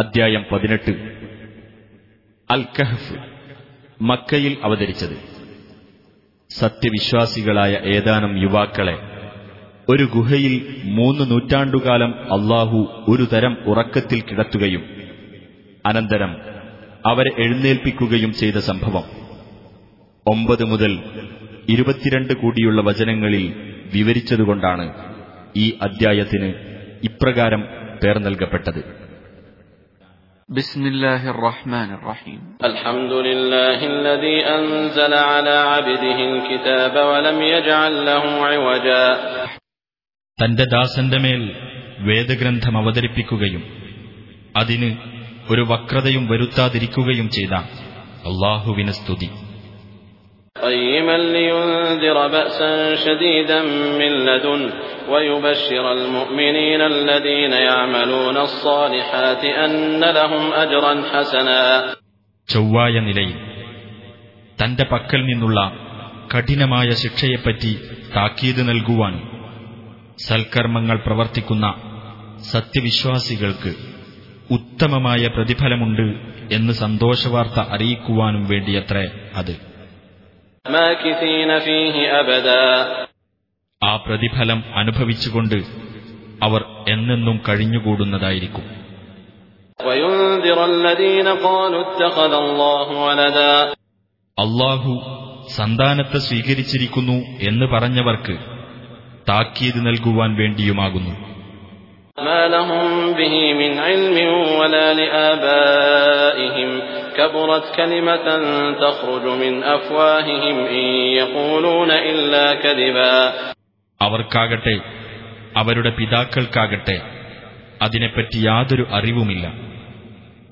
അദ്ധ്യായം പതിനെട്ട്. അൽ കഹഫ് മക്കയിൽ അവതരിച്ചത്. സത്യവിശ്വാസികളായ ഏതാനും യുവാക്കളെ ഒരു ഗുഹയിൽ മൂന്ന് നൂറ്റാണ്ടുകാലം അള്ളാഹു ഒരു തരം ഉറക്കത്തിൽ കിടത്തുകയും അനന്തരം അവരെ എഴുന്നേൽപ്പിക്കുകയും ചെയ്ത സംഭവം. ഒമ്പത് മുതൽ ഇരുപത്തിരണ്ട് കൂടിയുള്ള വചനങ്ങളിൽ വിവരിച്ചതുകൊണ്ടാണ് ഈ അദ്ധ്യായത്തിന് ഇപ്രകാരം പേർ നൽകപ്പെട്ടത്. بسم الله الرحمن الرحيم الحمد لله الذي أنزل على عبده الكتاب ولم يجعل له عوجا തന്റെ ദാസന്റെ മേൽ വേദഗ്രന്ഥം അവതരിപ്പിക്കുകയും അതിന് ഒരു വക്രതയും വരുത്താതിരിക്കുകയും ചെയ്ത അള്ളാഹുവിന് സ്തുതി قيما لينذر بأسا شديدا من لدن ويبشر المؤمنين الذين يعملون الصالحات أن لهم أجرا حسنا ചൊവ്വായ നിലയിൽ തന്റെ പക്കൽ നിന്നുള്ള കഠിനമായ ശിക്ഷയെപ്പറ്റി താക്കീത് നൽകുവാൻ സൽക്കർമ്മങ്ങൾ പ്രവർത്തിക്കുന്ന സത്യവിശ്വാസികൾക്ക് ഉത്തമമായ പ്രതിഫലമുണ്ട് എന്ന് സന്തോഷവാർത്ത അറിയിക്കുവാനും വേണ്ടിയത്രേ അത് ماكثين فيه أبدا ആ പ്രതിഫലം അനുഭവിച്ചുകൊണ്ട് അവർ എന്നെന്നും കഴിഞ്ഞുകൂടുന്നതായിരിക്കും. അള്ളാഹു സന്താനത്തെ സ്വീകരിച്ചിരിക്കുന്നു എന്ന് പറഞ്ഞവർക്ക് താക്കീത് നൽകുവാൻ വേണ്ടിയുമാകുന്നു. ما لهم به من علم ولا لآبائهم كبرت كلمة تخرج من أفواههم إن يقولون إلا كذبا അവർക്കാകട്ടെ അവരുടെ പിതാക്കൾക്കാകട്ടെ അതിനെപ്പറ്റി യാതൊരു അറിവുമില്ല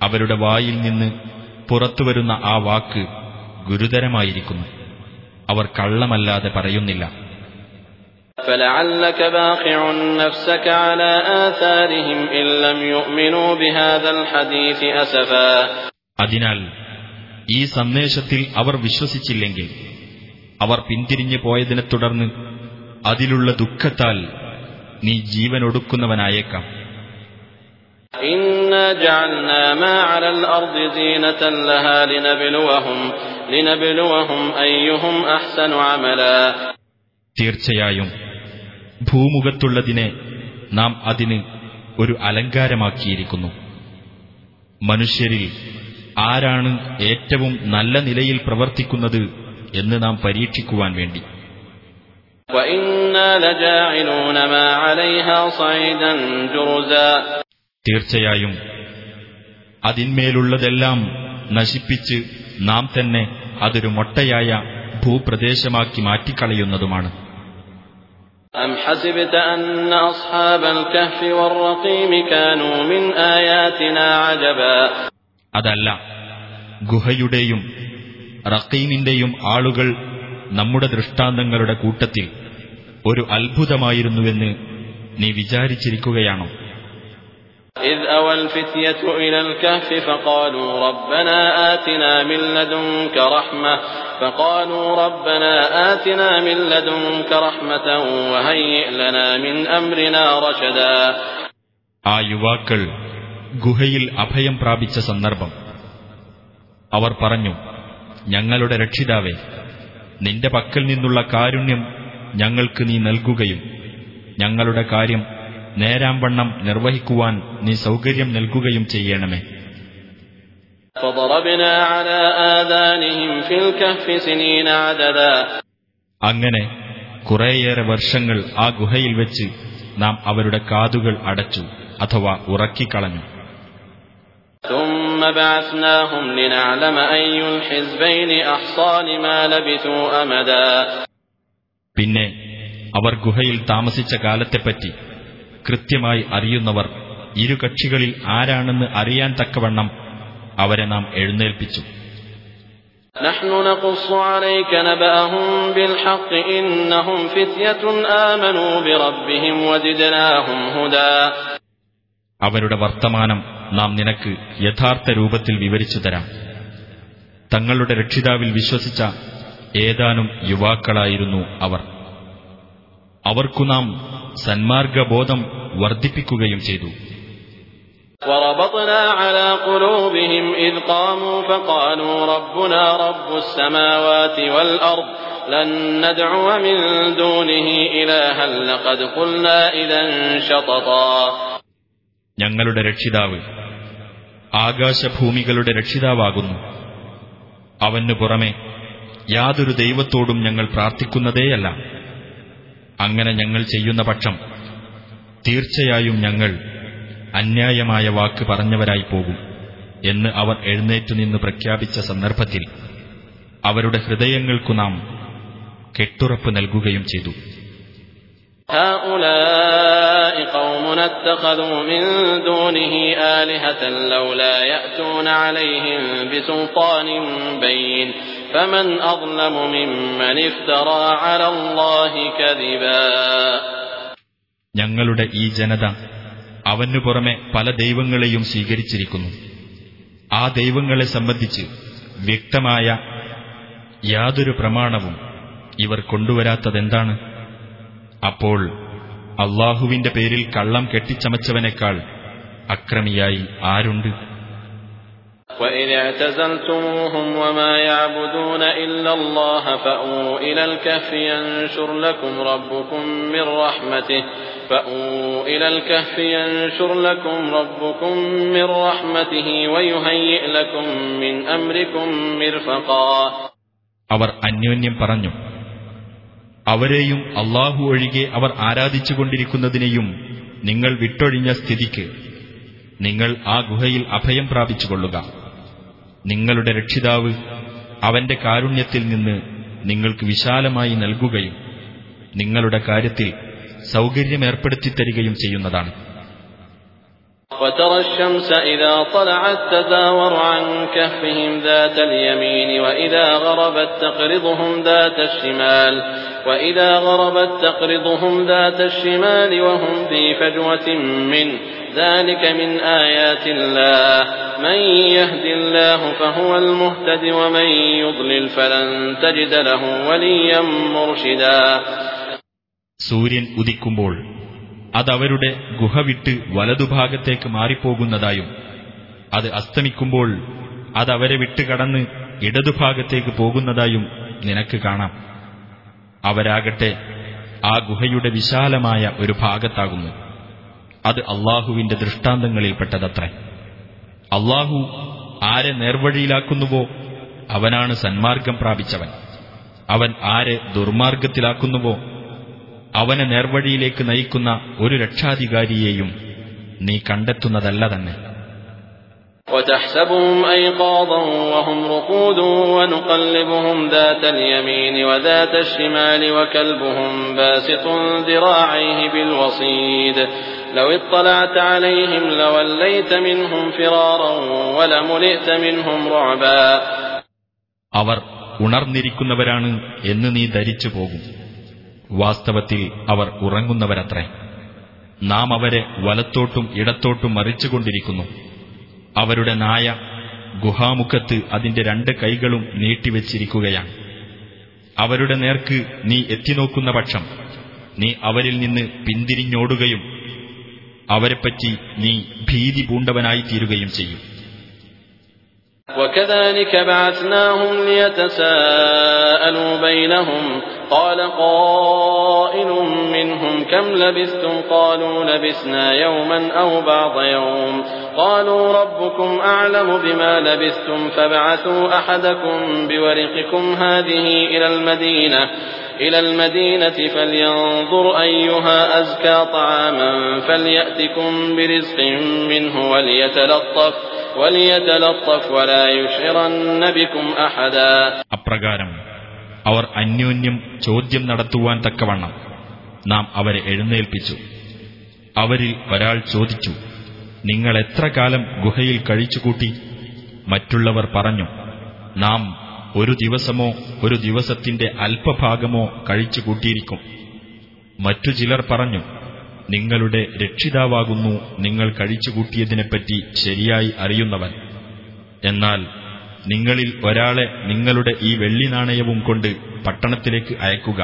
അവരുടെ വായിൽ നിന്ന് പുറത്തുവരുന്ന ആ വാക്ക് ഗുരുതരമായിരിക്കുന്നു അവർ കള്ളമല്ലാതെ പറയുന്നില്ല فلعلك باخع نفسك على آثارهم إن لم يؤمنوا بهذا الحديث أسفا അതിനാൽ ഈ സന്ദേശത്തിൽ അവർ വിശ്വസിച്ചില്ലെങ്കിൽ അവർ പിന്തിരിഞ്ഞു പോയതിനെ തുടർന്ന് അതിലുള്ള ദുഃഖത്താൽ നീ ജീവനൊടുക്കുന്നവനായേക്കാം إنا جعلنا ما على الأرض زينة لها لنبلوهم لنبلوهم أيهم أحسن عملا തീർച്ചയായും ഭൂമുഖത്തുള്ളതിനെ നാം അതിന് ഒരു അലങ്കാരമാക്കിയിരിക്കുന്നു. മനുഷ്യരിൽ ആരാണ് ഏറ്റവും നല്ല നിലയിൽ പ്രവർത്തിക്കുന്നത് എന്ന് നാം പരീക്ഷിക്കുവാൻ വേണ്ടി. തീർച്ചയായും അതിന്മേലുള്ളതെല്ലാം നശിപ്പിച്ച് നാം തന്നെ അതൊരു മൊട്ടയായ ഭൂപ്രദേശമാക്കി മാറ്റിക്കളയുന്നതുമാണ്. أم حسبت أن أصحاب الكهف والرقيم كانوا من آياتنا عجبا അതല്ല ഗുഹയുടെയും റക്കീമിന്റെയും ആളുകൾ നമ്മുടെ ദൃഷ്ടാന്തങ്ങളുടെ കൂട്ടത്തിൽ ഒരു അത്ഭുതമായിരുന്നുവെന്ന് നീ വിചാരിച്ചിരിക്കുകയാണോ إذ أوى الفتية إلى الكهف فقالوا ربنا آتنا من لدنك رحمة فقالوا ربنا آتنا من لدنك رحمة وهيئ لنا من أمرنا رشدا ആ യുവാക്കൾ ഗുഹയിൽ അഭയം പ്രാപിച്ച സന്ദർഭം അവർ പറഞ്ഞു ഞങ്ങളുടെ രക്ഷിതാവേ നിന്റെ പക്കൽ നിന്നുള്ള കാരുണ്യം ഞങ്ങൾക്ക് നീ നൽകുകയും ഞങ്ങളുടെ കാര്യം നേരാംവണ്ണം നിർവഹിക്കുവാൻ നീ സൗകര്യം നൽകുകയും ചെയ്യണമേ. അങ്ങനെ കുറേയേറെ വർഷങ്ങൾ ആ ഗുഹയിൽ വെച്ച് നാം അവരുടെ കാതുകൾ അടച്ചു അഥവാ ഉറക്കിക്കളഞ്ഞു. പിന്നെ അവർ ഗുഹയിൽ താമസിച്ച കാലത്തെപ്പറ്റി കൃത്യമായി അറിയുന്നവർ ഇരു കക്ഷികളിൽ ആരാണെന്ന് അറിയാൻ തക്കവണ്ണം അവരെ നാം എഴുന്നേൽപ്പിച്ചു نحن نقص عليك نبأهم بالحق إنهم فتية آمنوا بربهم وزدناهم هدى അവരുടെ വർത്തമാനം നാം നിനക്ക് യഥാർത്ഥ രൂപത്തിൽ വിവരിച്ചു തരാം തങ്ങളുടെ രക്ഷിതാവിൽ വിശ്വസിച്ച ഏതാനും യുവാക്കളായിരുന്നു അവർ അവർക്കു നാം സന്മാർഗബോധം വർദ്ധിപ്പിക്കുകയും ചെയ്തു وربطنا على قلوبهم إذ قاموا فقالوا ربنا رب السماوات والأرض لن ندعو من دونه إلها لقد قلنا إذا شططا ഞങ്ങളുടെ രക്ഷിതാവ് ആകാശഭൂമികളുടെ രക്ഷിതാവാകുന്നു അവനു പുറമെ യാതൊരു ദൈവത്തോടും ഞങ്ങൾ പ്രാർത്ഥിക്കുന്നതേയല്ല അങ്ങനെ ഞങ്ങൾ ചെയ്യുന്ന പക്ഷം തീർച്ചയായും ഞങ്ങൾ അന്യായമായ വാക്ക് പറഞ്ഞവരായി പോകും എന്ന് അവർ എഴുന്നേറ്റുനിന്ന് പ്രഖ്യാപിച്ച സന്ദർഭത്തിൽ അവരുടെ ഹൃദയങ്ങൾക്കു നാം കെട്ടുറപ്പ് നൽകുകയും ചെയ്തു هؤلاء قومنا اتخذوا من دونه آلهة لولا يأتون عليهم بسلطان بين فمن أظلم ممن افترى على الله كذبا ഞങ്ങളുടെ ഈ ജനത അവനു പുറമെ പല ദൈവങ്ങളെയും സ്വീകരിച്ചിരിക്കുന്നു. ആ ദൈവങ്ങളെ സംബന്ധിച്ച് വ്യക്തമായ യാതൊരു പ്രമാണവും ഇവർ കൊണ്ടുവരാത്തതെന്താണ്? അപ്പോൾ അള്ളാഹുവിന്റെ പേരിൽ കള്ളം കെട്ടിച്ചമച്ചവനേക്കാൾ അക്രമിയായി ആരുണ്ട്? وإذ اعتزلتموهم وما يعبدون إلا الله فأووا إلى الكهف ينشر لكم ربكم من رحمته فأووا إلى الكهف ينشر لكم ربكم من رحمته ويهيئ لكم من أمركم مرفقا അവർ അന്യോന്യം പറഞ്ഞു അവരെയും അള്ളാഹു ഒഴികെ അവർ ആരാധിച്ചുകൊണ്ടിരിക്കുന്നതിനെയും നിങ്ങൾ വിട്ടൊഴിഞ്ഞ സ്ഥിതിക്ക് നിങ്ങൾ ആ ഗുഹയിൽ അഭയം പ്രാപിച്ചുകൊള്ളുക നിങ്ങളുടെ രക്ഷിതാവ് അവന്റെ കാരുണ്യത്തിൽ നിന്ന് നിങ്ങൾക്ക് വിശാലമായി നൽകുകയും നിങ്ങളുടെ കാര്യത്തിൽ സൗകര്യമേർപ്പെടുത്തി തരികയും ചെയ്യുന്നതാണ് وترى الشمس إذا طلعت تزاور عن كهفهم ذات اليمين وإذا غربت تقرضهم ذات الشمال وإذا غربت تقرضهم ذات الشمال وهم في فجوة منه ذلك من آيات الله من يهد الله فهو المهتد ومن يضلل فلن تجد له وليا مرشدا സൂര്യൻ ഉദിക്കുമ്പോൾ അതവരുടെ ഗുഹ വിട്ട് വലതുഭാഗത്തേക്ക് മാറിപ്പോകുന്നതായും അത് അസ്തമിക്കുമ്പോൾ അതവരെ വിട്ട് കടന്ന് ഇടതുഭാഗത്തേക്ക് പോകുന്നതായും നിനക്ക് കാണാം അവരാകട്ടെ ആ ഗുഹയുടെ വിശാലമായ ഒരു ഭാഗത്താകുന്നു അത് അള്ളാഹുവിന്റെ ദൃഷ്ടാന്തങ്ങളിൽപ്പെട്ടതത്രേ അള്ളാഹു ആരെ നേർവഴിയിലാക്കുന്നുവോ അവനാണ് സന്മാർഗം പ്രാപിച്ചവൻ അവൻ ആരെ ദുർമാർഗത്തിലാക്കുന്നുവോ അവനെ നേർവഴിയിലേക്ക് നയിക്കുന്ന ഒരു രക്ഷാധികാരിയെയും നീ കണ്ടെത്തുന്നതല്ല തന്നെ وتحسبهم أيقاظا وهم رقود ونقلبهم ذات اليمين وذات الشمال وكلبهم باسط ذراعيه بالوصيد لو اطلعت عليهم لوليت منهم فرارا ولملئت منهم رعبا അവർ ഉണർന്നിരിക്കുന്നവരാണ് എന്ന് നീ ധരിച്ചു പോകും വാസ്തവത്തിൽ അവർ ഉറങ്ങുന്നവരത്രേ നാം അവരെ വലത്തോട്ടും ഇടത്തോട്ടും മറിച്ചുകൊണ്ടിരിക്കുന്നു അവരുടെ നായ ഗുഹാമുഖത്ത് അതിന്റെ രണ്ട് കൈകളും നീട്ടിവെച്ചിരിക്കുകയാണ് അവരുടെ നേർക്ക് നീ എത്തിനോക്കുന്ന പക്ഷം നീ അവരിൽ നിന്ന് പിന്തിരിഞ്ഞോടുകയും അവരെപ്പറ്റി നീ ഭീതി പൂണ്ടവനായി തീരുകയും ചെയ്യും وكذلك بعثناهم ليتساءلوا بينهم قال قائل منهم كم لبثتم قالوا لبثنا يوما أو بعض يوم قالوا ربكم أعلم بما لبثتم فابعثوا أحدكم بورقكم هذه إلى المدينة إلى المدينة فلينظر أيها أزكى طعاما فليأتكم برزق منه وليتلطف وليتلطف ولا يشعرن بكم أحدا അപ്രകാരം അവർ അന്യോന്യം ചോദ്യം നടത്തുവാൻ തക്കവണ്ണം നാം അവരെ എഴുന്നേൽപ്പിച്ചു അവരിൽ ഒരാൾ ചോദിച്ചു നിങ്ങൾ എത്ര കാലം ഗുഹയിൽ കഴിച്ചുകൂട്ടി മറ്റുള്ളവർ പറഞ്ഞു നാം ഒരു ദിവസമോ ഒരു ദിവസത്തിന്റെ അല്പഭാഗമോ കഴിച്ചുകൂട്ടിയിരിക്കും മറ്റു ചിലർ പറഞ്ഞു നിങ്ങളുടെ രക്ഷിതാവാകുന്നു നിങ്ങൾ കഴിച്ചുകൂട്ടിയതിനെപ്പറ്റി ശരിയായി അറിയുന്നവൻ. എന്നാൽ നിങ്ങളിൽ ഒരാളെ നിങ്ങളുടെ ഈ വെള്ളി നാണയവും കൊണ്ട് പട്ടണത്തിലേക്ക് അയക്കുക.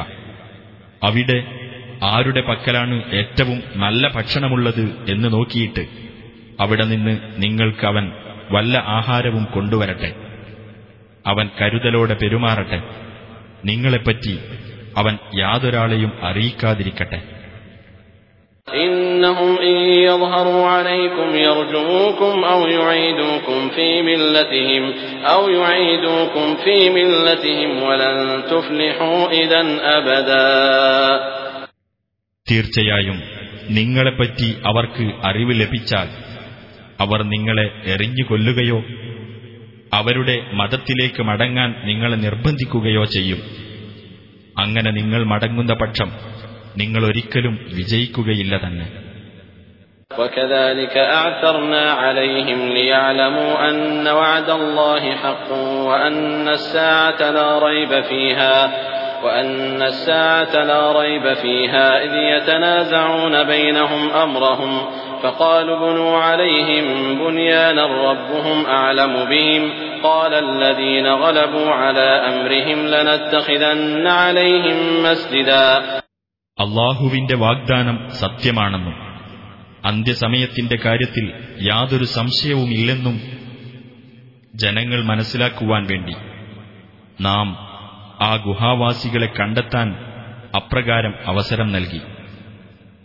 അവിടെ ആരുടെ പക്കലാണ് ഏറ്റവും നല്ല ഭക്ഷണമുള്ളത് എന്ന് നോക്കിയിട്ട് അവിടെ നിന്ന് നിങ്ങൾക്ക് അവൻ വല്ല ആഹാരവും കൊണ്ടുവരട്ടെ. അവൻ കരുതലോടെ പെരുമാറട്ടെ. നിങ്ങളെപ്പറ്റി അവൻ യാതൊരാളെയും അറിയിക്കാതിരിക്കട്ടെ. തീർച്ചയായും നിങ്ങളെപ്പറ്റി അവർക്ക് അറിവ് ലഭിച്ചാൽ അവർ നിങ്ങളെ എറിഞ്ഞു കൊല്ലുകയോ അവരുടെ മതത്തിലേക്ക് മടങ്ങാൻ നിങ്ങളെ നിർബന്ധിക്കുകയോ ചെയ്യും അങ്ങനെ നിങ്ങൾ മടങ്ങുന്ന പക്ഷം നിങ്ങൾ ഒരിക്കലും വിജയിക്കുകയില്ല തന്നെ وكذلك أعثرنا عليهم ليعلموا أن وعد الله حق وأن الساعة لا ريب فيها وأن الساعة لا ريب فيها إذ يتنازعون بينهم أمرهم فقالوا بنوا عليهم بنيانا ربهم أعلم بهم قال الذين غلبوا على أمرهم لنتخذن عليهم مسجدا അള്ളാഹുവിന്റെ വാഗ്ദാനം സത്യമാണെന്നും അന്ത്യസമയത്തിന്റെ കാര്യത്തിൽ യാതൊരു സംശയവുമില്ലെന്നും ജനങ്ങൾ മനസ്സിലാക്കുവാൻ വേണ്ടി നാം ആ ഗുഹാവാസികളെ കണ്ടെത്താൻ അപ്രകാരം അവസരം നൽകി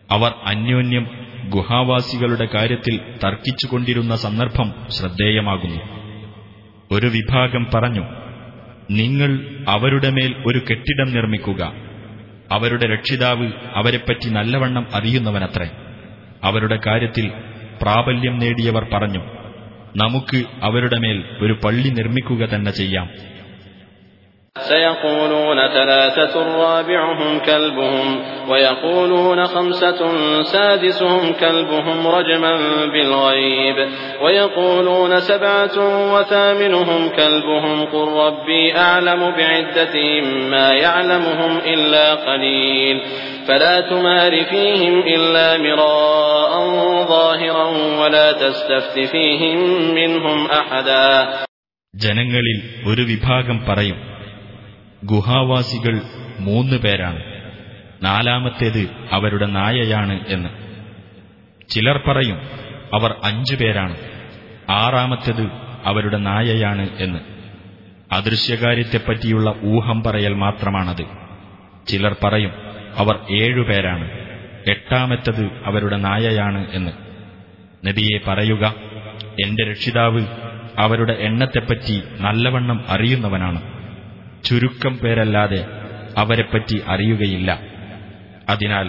അവർ അന്യോന്യം ഗുഹാവാസികളുടെ കാര്യത്തിൽ തർക്കിച്ചുകൊണ്ടിരുന്ന സന്ദർഭം ശ്രദ്ധേയമാകുന്നു. ഒരു വിഭാഗം പറഞ്ഞു നിങ്ങൾ അവരുടെ മേൽ ഒരു കെട്ടിടം നിർമ്മിക്കുക. അവരുടെ രക്ഷിതാവ് അവരെപ്പറ്റി നല്ലവണ്ണം അറിയുന്നവനത്രേ. അവരുടെ കാര്യത്തിൽ പ്രാബല്യം നേടിയവർ പറഞ്ഞു നമുക്ക് അവരുടെ മേൽ ഒരു പള്ളി നിർമ്മിക്കുക തന്നെ ചെയ്യാം. سيقولون ثلاثة رابعهم كلبهم ويقولون خمسة سادسهم كلبهم رجما بالغيب ويقولون سبعة وثامنهم كلبهم قل ربي أعلم بعدتهم ما يعلمهم إلا قليل فلا تمار فيهم إلا مراء ظاهرا ولا تستفت فيهم منهم أحدا ജനങ്ങളിൽ ഒരു വിഭാഗം പറയും ഗുഹാവാസികൾ മൂന്ന് പേരാണ്. നാലാമത്തേത് അവരുടെ നായയാണ് എന്ന്. ചിലർ പറയും അവർ അഞ്ചു പേരാണ്. ആറാമത്തേത് അവരുടെ നായയാണ് എന്ന്. അദൃശ്യകാര്യത്തെപ്പറ്റിയുള്ള ഊഹം പറയൽ മാത്രമാണത്. ചിലർ പറയും അവർ ഏഴുപേരാണ് എട്ടാമത്തത് അവരുടെ നായയാണ് എന്ന്. നബിയെ പറയുക എന്റെ രക്ഷിതാവ് അവരുടെ എണ്ണത്തെപ്പറ്റി നല്ലവണ്ണം അറിയുന്നവനാണ്. ചുരുക്കം പേരല്ലാതെ അവരെപ്പറ്റി അറിയുകയില്ല അതിനാൽ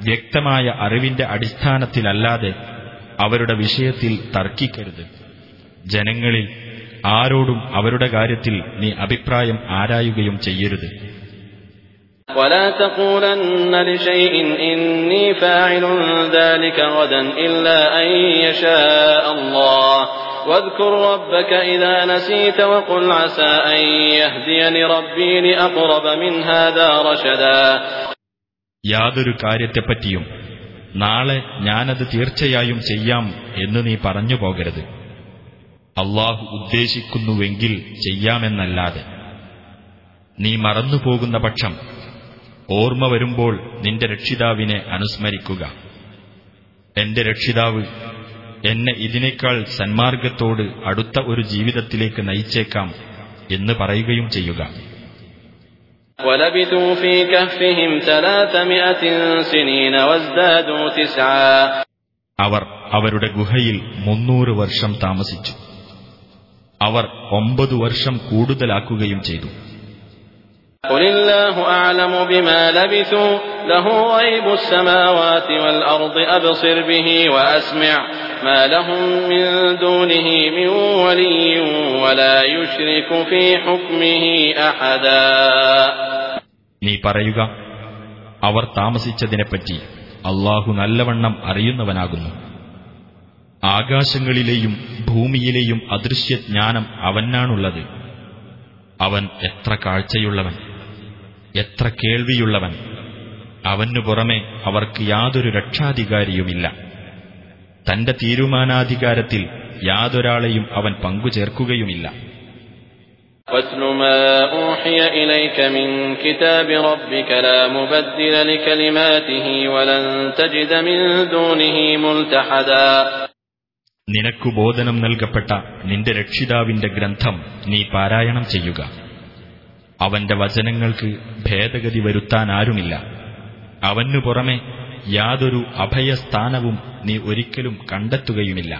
വ്യക്തമായ അറിവിന്റെ അടിസ്ഥാനത്തിലല്ലാതെ അവരുടെ വിഷയത്തിൽ തർക്കിക്കരുത് ജനങ്ങളിൽ ആരോടും അവരുടെ കാര്യത്തിൽ നീ അഭിപ്രായം ആരായുകയും ചെയ്യരുത് ولا تقولن لشيء إني فاعل ذلك غدا إلا أن يشاء الله واذكر ربك إذا نسيت وقل عسى أن يهديني ربي لأقرب من هذا رشدا യാതൊരു കാര്യത്തെപ്പറ്റിയും നാളെ ഞാനത് തീർച്ചയായും ചെയ്യാം എന്ന് നീ പറഞ്ഞു പോകരുത് അള്ളാഹു ഉദ്ദേശിക്കുന്നുവെങ്കിൽ ചെയ്യാമെന്നല്ലാതെ നീ മറന്നുപോകുന്ന പക്ഷം ഓർമ്മ വരുമ്പോൾ നിന്റെ രക്ഷിതാവിനെ അനുസ്മരിക്കുക എന്റെ രക്ഷിതാവ് എന്നെ ഇതിനേക്കാൾ സന്മാർഗത്തോട് അടുത്ത ഒരു ജീവിതത്തിലേക്ക് നയിച്ചേക്കാം എന്ന് പറയുകയും ചെയ്യുക ولبثوا في كهفهم ثلاثمائة سنين وازدادوا تسعا അവർ അവരുടെ ഗുഹയിൽ മുന്നൂറ് വർഷം താമസിച്ചു അവർ ഒമ്പതു വർഷം കൂടുതലാക്കുകയും ചെയ്തു قل الله أعلم بما لبثوا له غيب السماوات والأرض أبصر به وأسمع ما لهم من دونه من ولي ولا يشرك في حكمه أحدا നീ പറയുക അവർ താമസിച്ചതിനെപ്പറ്റി അള്ളാഹു നല്ലവണ്ണം അറിയുന്നവനാകുന്നു ആകാശങ്ങളിലെയും ഭൂമിയിലെയും അദൃശ്യജ്ഞാനം അവനാണുള്ളത് അവൻ എത്ര കാഴ്ചയുള്ളവൻ എത്ര കേൾവിയുള്ളവൻ അവനു പുറമെ അവർക്ക് യാതൊരു രക്ഷാധികാരിയുമില്ല തന്റെ തീരുമാനാധികാരത്തിൽ യാതൊരാളെയും അവൻ പങ്കുചേർക്കുകയുമില്ല واتل ما أوحي إليك من كتاب ربك لا مبدل لكلماته ولن تجد من دونه ملتحدا നിനക്കു ബോധനം നൽകപ്പെട്ട നിന്റെ രക്ഷിതാവിന്റെ ഗ്രന്ഥം നീ പാരായണം ചെയ്യുക അവന്റെ വചനങ്ങൾക്ക് ഭേദഗതി വരുത്താനാരുമില്ല അവനു പുറമെ യാതൊരു അഭയസ്ഥാനവും നീ ഒരിക്കലും കണ്ടെത്തുകയുമില്ല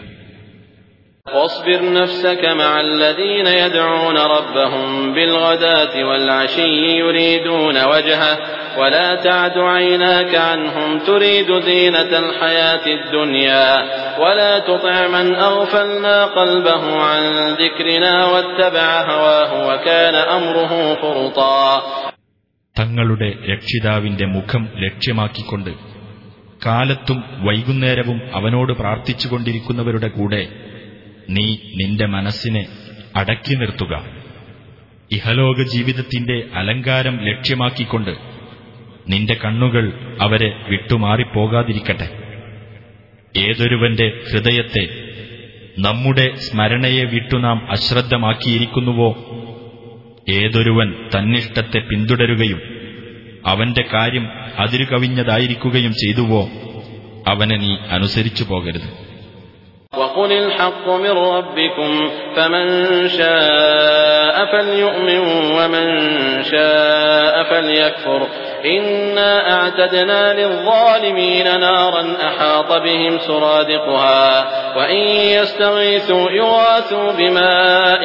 واصبر نفسك مع الذين يدعون ربهم بالغداة والعشي يريدون وجهه ولا تعد عيناك عنهم تريد زينة الحياة الدنيا ولا تطع من أغفلنا قلبه عن ذكرنا واتبع هواه وكان أمره فرطا തങ്ങളുടെ രക്ഷിതാവിന്റെ മുഖം ലക്ഷ്യമാക്കിക്കൊണ്ട് കാലത്തും വൈകുന്നേരവും അവനോട് പ്രാർത്ഥിച്ചുകൊണ്ടിരിക്കുന്നവരുടെ കൂടെ നീ നിന്റെ മനസ്സിനെ അടക്കി നിർത്തുക. ഇഹലോക ജീവിതത്തിന്റെ അലങ്കാരം ലക്ഷ്യമാക്കിക്കൊണ്ട് നിന്റെ കണ്ണുകൾ അവരെ വിട്ടുമാറിപ്പോകാതിരിക്കട്ടെ. ഏതൊരുവന്റെ ഹൃദയത്തെ നമ്മുടെ സ്മരണയെ വിട്ടു നാം അശ്രദ്ധമാക്കിയിരിക്കുന്നുവോ? ഏതൊരുവൻ തന്നിഷ്ടത്തെ പിന്തുടരുകയും അവന്റെ കാര്യം അതിരുകവിഞ്ഞതായിരിക്കുകയും ചെയ്തുവോ അവനെ നീ അനുസരിച്ചു പോകരുത് وقل الحق من ربكم فمن شاء فليؤمن ومن شاء فليكفر إنا أعتدنا للظالمين نارا أحاط بهم سرادقها وإن يستغيثوا يغاثوا بماء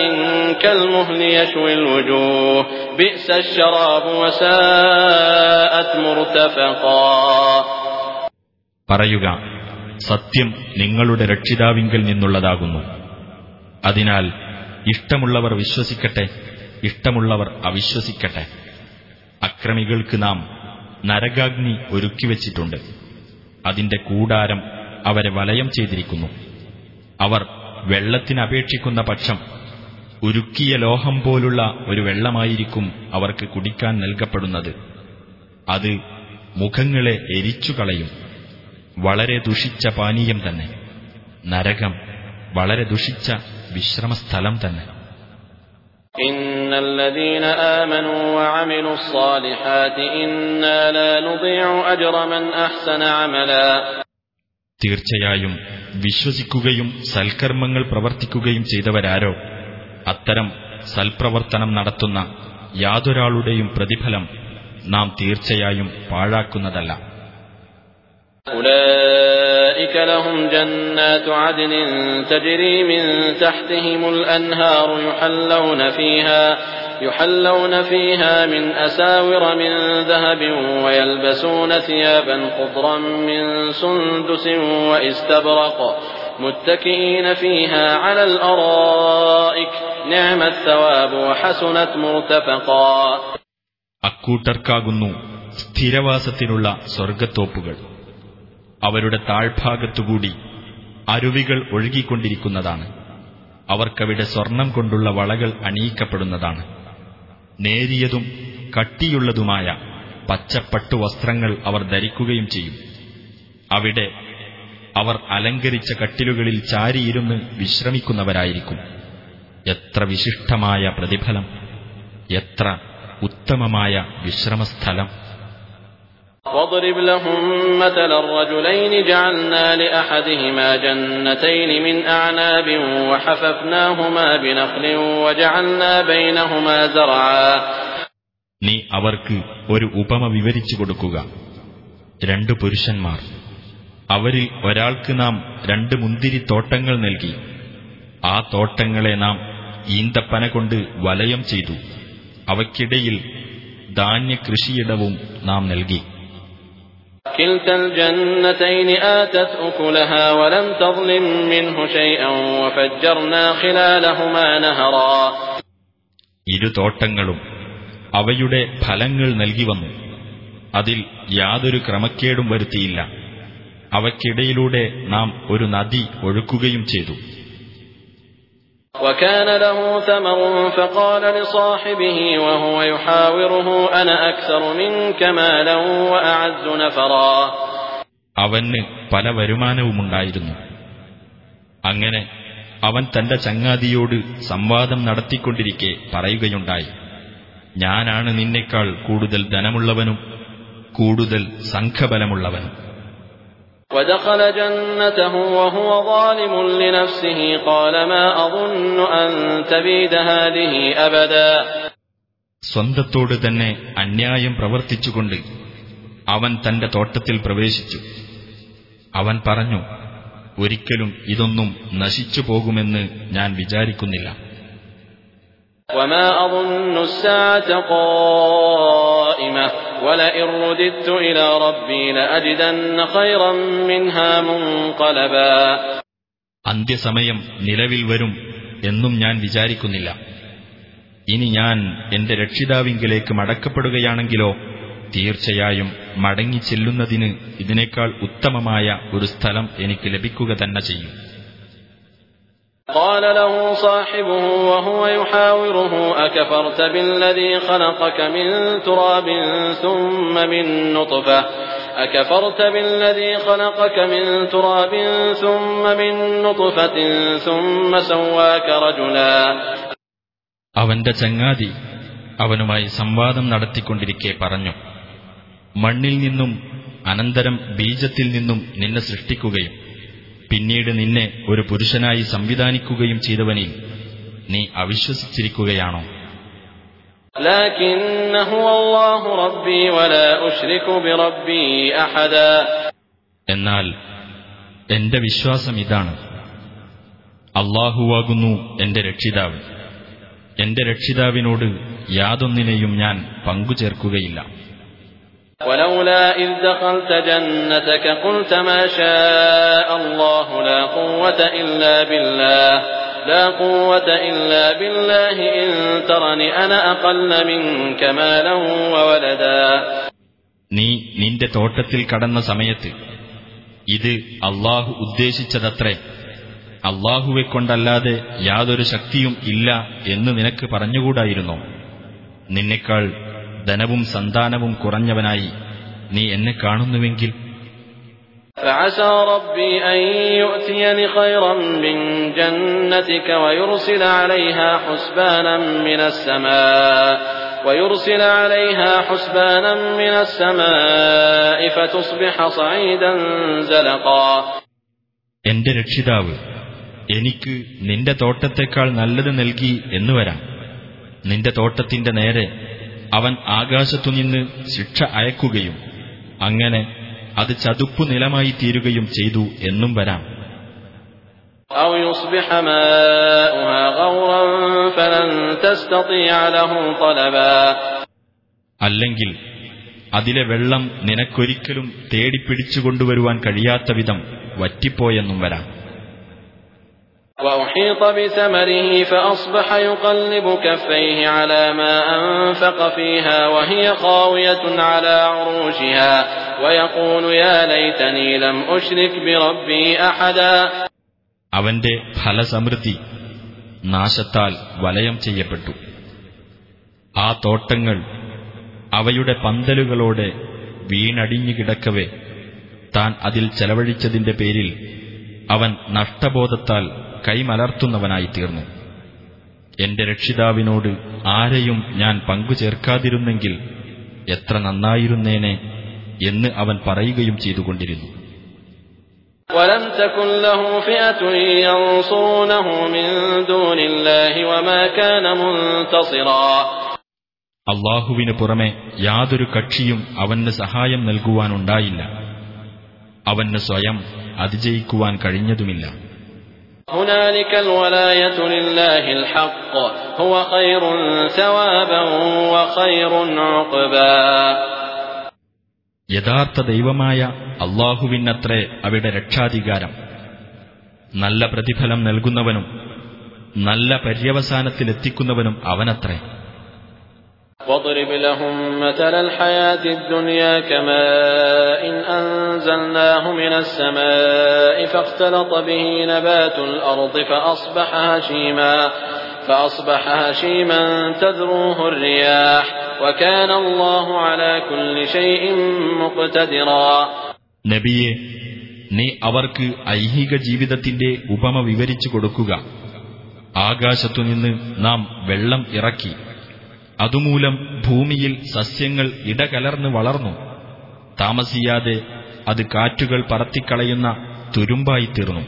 كالمهل يشوي الوجوه بئس الشراب وساءت مرتفقا പറയുക സത്യം നിങ്ങളുടെ രക്ഷിതാവിങ്കൽ നിന്നുള്ളതാകുന്നു അതിനാൽ ഇഷ്ടമുള്ളവർ വിശ്വസിക്കട്ടെ ഇഷ്ടമുള്ളവർ അവിശ്വസിക്കട്ടെ അക്രമികൾക്ക് നാം നരകാഗ്നി ഒരുക്കിവച്ചിട്ടുണ്ട് അതിന്റെ കൂടാരം അവരെ വലയം ചെയ്തിരിക്കുന്നു അവർ വെള്ളത്തിനപേക്ഷിക്കുന്ന പക്ഷം ഉരുക്കിയ ലോഹം പോലുള്ള ഒരു വെള്ളമായിരിക്കും അവർക്ക് കുടിക്കാൻ നൽകപ്പെടുന്നത്. അത് മുഖങ്ങളെ എരിച്ചുകളയും. വളരെ ദുഷിച്ച പാനീയം തന്നെ. നരകം വളരെ ദുഷിച്ച വിശ്രമസ്ഥലം തന്നെ. തീർച്ചയായും വിശ്വസിക്കുകയും സൽക്കർമ്മങ്ങൾ പ്രവർത്തിക്കുകയും ചെയ്തവരാരോ? അത്തരം സൽപ്രവർത്തനം നടത്തുന്ന യാതൊരാളുടെയും പ്രതിഫലം നാം തീർച്ചയായും പാഴാക്കുന്നതല്ല أولئك لهم جنات عدن تجري من تحتهم الأنهار يحلون فيها يحلون فيها من أساور من ذهب ويلبسون ثيابا خضرا من سندس وإستبرق متكئين فيها على الأرائك അക്കൂട്ടർക്കാകുന്നു സ്ഥിരവാസത്തിനുള്ള സ്വർഗത്തോപ്പുകൾ അവരുടെ താഴ്ഭാഗത്തുകൂടി അരുവികൾ ഒഴുകിക്കൊണ്ടിരിക്കുന്നതാണ്. അവർക്കവിടെ സ്വർണം കൊണ്ടുള്ള വളകൾ അണിയിക്കപ്പെടുന്നതാണ്. നേരിയതും കട്ടിയുള്ളതുമായ പച്ചപ്പട്ടു വസ്ത്രങ്ങൾ അവർ ധരിക്കുകയും ചെയ്യും. അവിടെ അവർ അലങ്കരിച്ച കട്ടിലുകളിൽ ചാരിയിരുന്ന് വിശ്രമിക്കുന്നവരായിരിക്കും. എത്ര വിശിഷ്ടമായ പ്രതിഫലം എത്ര ഉത്തമമായ വിശ്രമസ്ഥലം واضرب لهم مثل الرجلين جعلنا لأحدهما جنتين من أعناب وحففناهما بنخل وجعلنا بينهما زرعا നീ അവർക്ക് ഒരു ഉപമ വിവരിച്ചു കൊടുക്കുക രണ്ടു പുരുഷന്മാർ അവരിൽ ഒരാൾക്ക് നാം രണ്ട് മുന്തിരിത്തോട്ടങ്ങൾ നൽകി ആ തോട്ടങ്ങളെ നാം ഈന്തപ്പന കൊണ്ട് വലയം ചെയ്തു. അവയ്ക്കിടയിൽ ധാന്യകൃഷിയിടവും നാം നൽകി. ഇരു തോട്ടങ്ങളും അവയുടെ ഫലങ്ങൾ നൽകി വന്നു. അതിൽ യാതൊരു ക്രമക്കേടും വരുത്തിയില്ല. അവയ്ക്കിടയിലൂടെ നാം ഒരു നദി ഒഴുക്കുകയും ചെയ്തു. وكان له ثمر فقال لصاحبه وهو يحاوره أنا أكثر منك مالا وأعز نفرا അവന് പല വരുമാനവുമുണ്ടായിരുന്നു അങ്ങനെ അവൻ തന്റെ ചങ്ങാതിയോട് സംവാദം നടത്തിക്കൊണ്ടിരിക്കെ പറയുകയുണ്ടായി ഞാനാണ് നിന്നേക്കാൾ കൂടുതൽ ധനമുള്ളവനും കൂടുതൽ സംഘബലമുള്ളവനും ودخل جنته وهو ظالم لنفسه قال ما أظن أن تبيد هذه أبدا സ്വന്തത്തോട് തന്നെ അന്യായം പ്രവർത്തിച്ചുകൊണ്ട് അവൻ തന്റെ തോട്ടത്തിൽ പ്രവേശിച്ചു അവൻ പറഞ്ഞു ഒരിക്കലും ഇതൊന്നും നശിച്ചു പോകുമെന്ന് ഞാൻ വിചാരിക്കുന്നില്ല وما أظن الساعة قائمة ولئن رددت إلى ربي لأجدن خيرا منها منقلبا അന്ത്യസമയം നിലവിൽ വരും എന്നും ഞാൻ വിചാരിക്കുന്നില്ല ഇനി ഞാൻ എന്റെ രക്ഷിതാവിങ്കിലേക്ക് മടക്കപ്പെടുകയാണെങ്കിലോ തീർച്ചയായും മടങ്ങിച്ചെല്ലുന്നതിന് ഇതിനേക്കാൾ ഉത്തമമായ ഒരു സ്ഥലം എനിക്ക് ലഭിക്കുക തന്നെ ചെയ്യും قال له صاحبه وهو يحاوره أكفرت بالذي خلقك من تراب ثم من نطفة أكفرت بالذي خلقك من تراب ثم من نطفة ثم سواك رجلا അവന്റെ ചങ്ങാതി അവനുമായി സംവാദം നടത്തിക്കൊണ്ടിരിക്കെ പറഞ്ഞു മണ്ണിൽ നിന്നും അനന്തരം ബീജത്തിൽ നിന്നും നിന്നെ സൃഷ്ടിക്കുകയും പിന്നീട് നിന്നെ ഒരു പുരുഷനായി സംവിധാനിക്കുകയും ചെയ്തവനിൽ നീ അവിശ്വസിച്ചിരിക്കുകയാണോ? എന്നാൽ എന്റെ വിശ്വാസം ഇതാണ്. അള്ളാഹുവാകുന്നു എന്റെ രക്ഷിതാവ്. എന്റെ രക്ഷിതാവിനോട് യാതൊന്നിനെയും ഞാൻ പങ്കുചേർക്കുകയില്ല. ولولا إذ دخلت جنتك قلت ما شاء الله لا قوة إلا بالله لا قوة إلا بالله إن ترني أنا أقل منك مالا وولدا നീ നിന്റെ തോട്ടത്തിൽ കടന്ന സമയത്ത് ഇത് അള്ളാഹു ഉദ്ദേശിച്ചതത്രേ അള്ളാഹുവെ കൊണ്ടല്ലാതെ യാതൊരു ശക്തിയും ഇല്ല എന്ന് നിനക്ക് പറഞ്ഞുകൂടായിരുന്നോ നിന്നേക്കാൾ ധനവും സന്താനവും കുറഞ്ഞവനായി നീ എന്നെ കാണുന്നുവെങ്കിൽ. എന്റെ രക്ഷിതാവ് എനിക്ക് നിന്റെ തോട്ടത്തെക്കാൾ നല്ലത് നൽകി എന്നു വരാം. നിന്റെ തോട്ടത്തിന്റെ നേരെ അവൻ ആകാശത്തുനിന്ന് ശിക്ഷ അയക്കുകയും അങ്ങനെ അത് ചതുപ്പു നിലമായി തീരുകയും ചെയ്തു എന്നും വരാം. അല്ലെങ്കിൽ അതിലെ വെള്ളം നിനക്കൊരിക്കലും തേടിപ്പിടിച്ചുകൊണ്ടുവരുവാൻ കഴിയാത്ത വിധം വറ്റിപ്പോയെന്നും വരാം. وأحيط بثمره فأصبح يقلب كفيه على ما أنفق فيها وهي خاوية على عروشها ويقول يا ليتني لم أشرك بربي أحدا അവന്റെ ഫലസമൃദ്ധി നാശത്താൽ വലയം ചെയ്യപ്പെട്ടു ആ തോട്ടങ്ങൾ അവയുടെ പന്തലുകളോടെ വീണടിഞ്ഞു കിടക്കവേ താൻ അതിൽ ചെലവഴിച്ചതിന്റെ പേരിൽ അവൻ നഷ്ടബോധത്താൽ കൈമലർത്തുന്നവനായി തീർന്നു എന്റെ രക്ഷിതാവിനോട് ആരെയും ഞാൻ പങ്കുചേർക്കാതിരുന്നെങ്കിൽ എത്ര നന്നായിരുന്നേനെ എന്ന് അവൻ പറയുകയും ചെയ്തുകൊണ്ടിരുന്നു ولم تكن له فئة ينصرونه من دون الله وما كان منتصرا അള്ളാഹുവിനു പുറമെ യാതൊരു കക്ഷിയും അവന് സഹായം നൽകുവാനുണ്ടായില്ല അവന് സ്വയം അതിജയിക്കുവാൻ കഴിഞ്ഞതുമില്ല هنالك الولاية لله الحق هو خير ثوابا وخير عقبا യഥാർത്ഥ ദൈവമായ അള്ളാഹുവിനത്രേ അവിടെ രക്ഷാധികാരം നല്ല പ്രതിഫലം നൽകുന്നവനും നല്ല പര്യവസാനത്തിലെത്തിക്കുന്നവനും അവനത്രേ واضرب لهم مثل الحياة الدنيا كماء إن أنزلناه من السماء فاختلط به نبات الأرض فأصبح هشيما فأصبح هشيما تذروه الرياح وكان الله على كل شيء مقتدرا നബിയെ നീ അവർക്ക് ഐഹിക ജീവിതത്തിന്റെ ഉപമ വിവരിച്ചു കൊടുക്കുക ആകാശത്തുനിന്ന് നാം വെള്ളം ഇറക്കി അതുമൂലം ഭൂമിയിൽ സസ്യങ്ങൾ ഇടകലർന്ന് വളർന്നു താമസിയാതെ അത് കാറ്റുകൾ പറത്തിക്കളയുന്ന തുരുമ്പായിത്തീർന്നു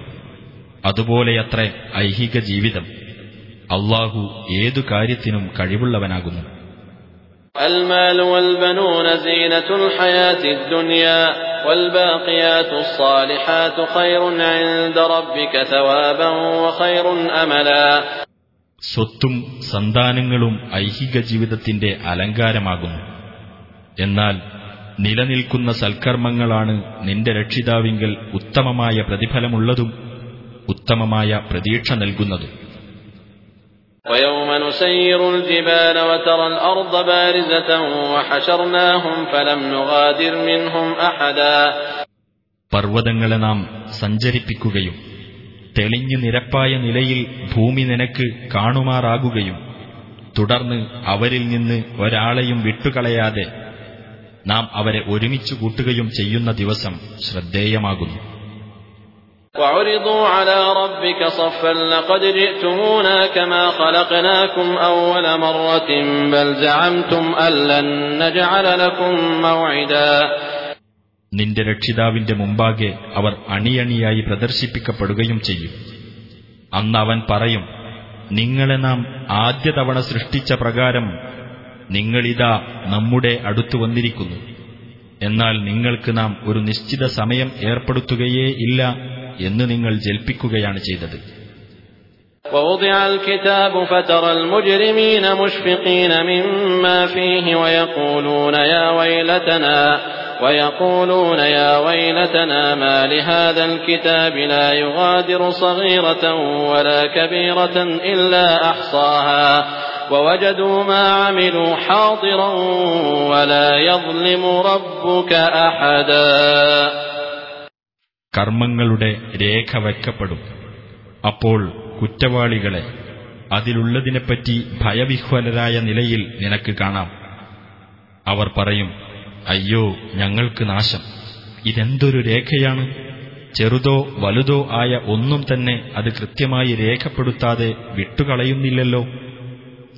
അതുപോലെയത്രേ ഐഹിക ജീവിതം അള്ളാഹു ഏതു കാര്യത്തിനും കഴിവുള്ളവനാകുന്നു المال والبنون زينة الحياة الدنيا والباقيات الصالحات خير عند ربك ثوابا وخير أملا സ്വത്തും സന്താനങ്ങളും ഐഹിക ജീവിതത്തിന്റെ അലങ്കാരമാകുന്നു എന്നാൽ നിലനിൽക്കുന്ന സൽക്കർമ്മങ്ങളാണ് നിന്റെ രക്ഷിതാവിങ്കൽ ഉത്തമമായ പ്രതിഫലമുള്ളതും ഉത്തമമായ പ്രതീക്ഷ നൽകുന്നതും ويوم نسير الجبال وترى الأرض بارزة وحشرناهم فلم نغادر منهم أحدا പർവ്വതങ്ങളെ നാം സഞ്ചരിപ്പിക്കുകയും തെളിഞ്ഞു നിരപ്പായ നിലയിൽ ഭൂമി നിനക്ക് കാണുമാറാകുകയും തുടർന്ന് അവരിൽ നിന്ന് ഒരാളെയും വിട്ടുകളയാതെ നാം അവരെ ഒരുമിച്ചു കൂട്ടുകയും ചെയ്യുന്ന ദിവസം ശ്രദ്ധേയമാകുന്നു. നിന്റെ രക്ഷിതാവിന്റെ മുമ്പാകെ അവർ അണിയണിയായി പ്രദർശിപ്പിക്കപ്പെടുകയും ചെയ്യും അന്ന് അവൻ പറയും നിങ്ങളെ നാം ആദ്യ തവണ സൃഷ്ടിച്ച പ്രകാരം നിങ്ങളിതാ നമ്മുടെ അടുത്തു വന്നിരിക്കുന്നു എന്നാൽ നിങ്ങൾക്ക് നാം ഒരു നിശ്ചിത സമയം ഏർപ്പെടുത്തുകയേ ഇല്ല എന്ന് നിങ്ങൾ ജൽപ്പിക്കുകയാണ് ചെയ്തത് ووضع الكتاب فترى المجرمين مشفقين مما فيه ويقولون يا ويلتنا ويقولون يا ويلتنا ما لهذا الكتاب لا يغادر صغيرة ولا كبيرة إلا أحصاها ووجدوا ما عملوا حاضرا ولا يظلم ربك أحدا കർമ്മങ്ങളുടെ രേഖ വയ്ക്കപ്പെടും അപ്പോൾ കുറ്റവാളികളെ അതിലുള്ളതിനെപ്പറ്റി ഭയവിഹ്വലരായ നിലയിൽ നിനക്ക് കാണാം അവർ പറയും അയ്യോ ഞങ്ങൾക്ക് നാശം. ഇതെന്തൊരു രേഖയാണ്? ചെറുതോ വലുതോ ആയ ഒന്നും തന്നെ അത് കൃത്യമായി രേഖപ്പെടുത്താതെ വിട്ടുകളയുന്നില്ലല്ലോ.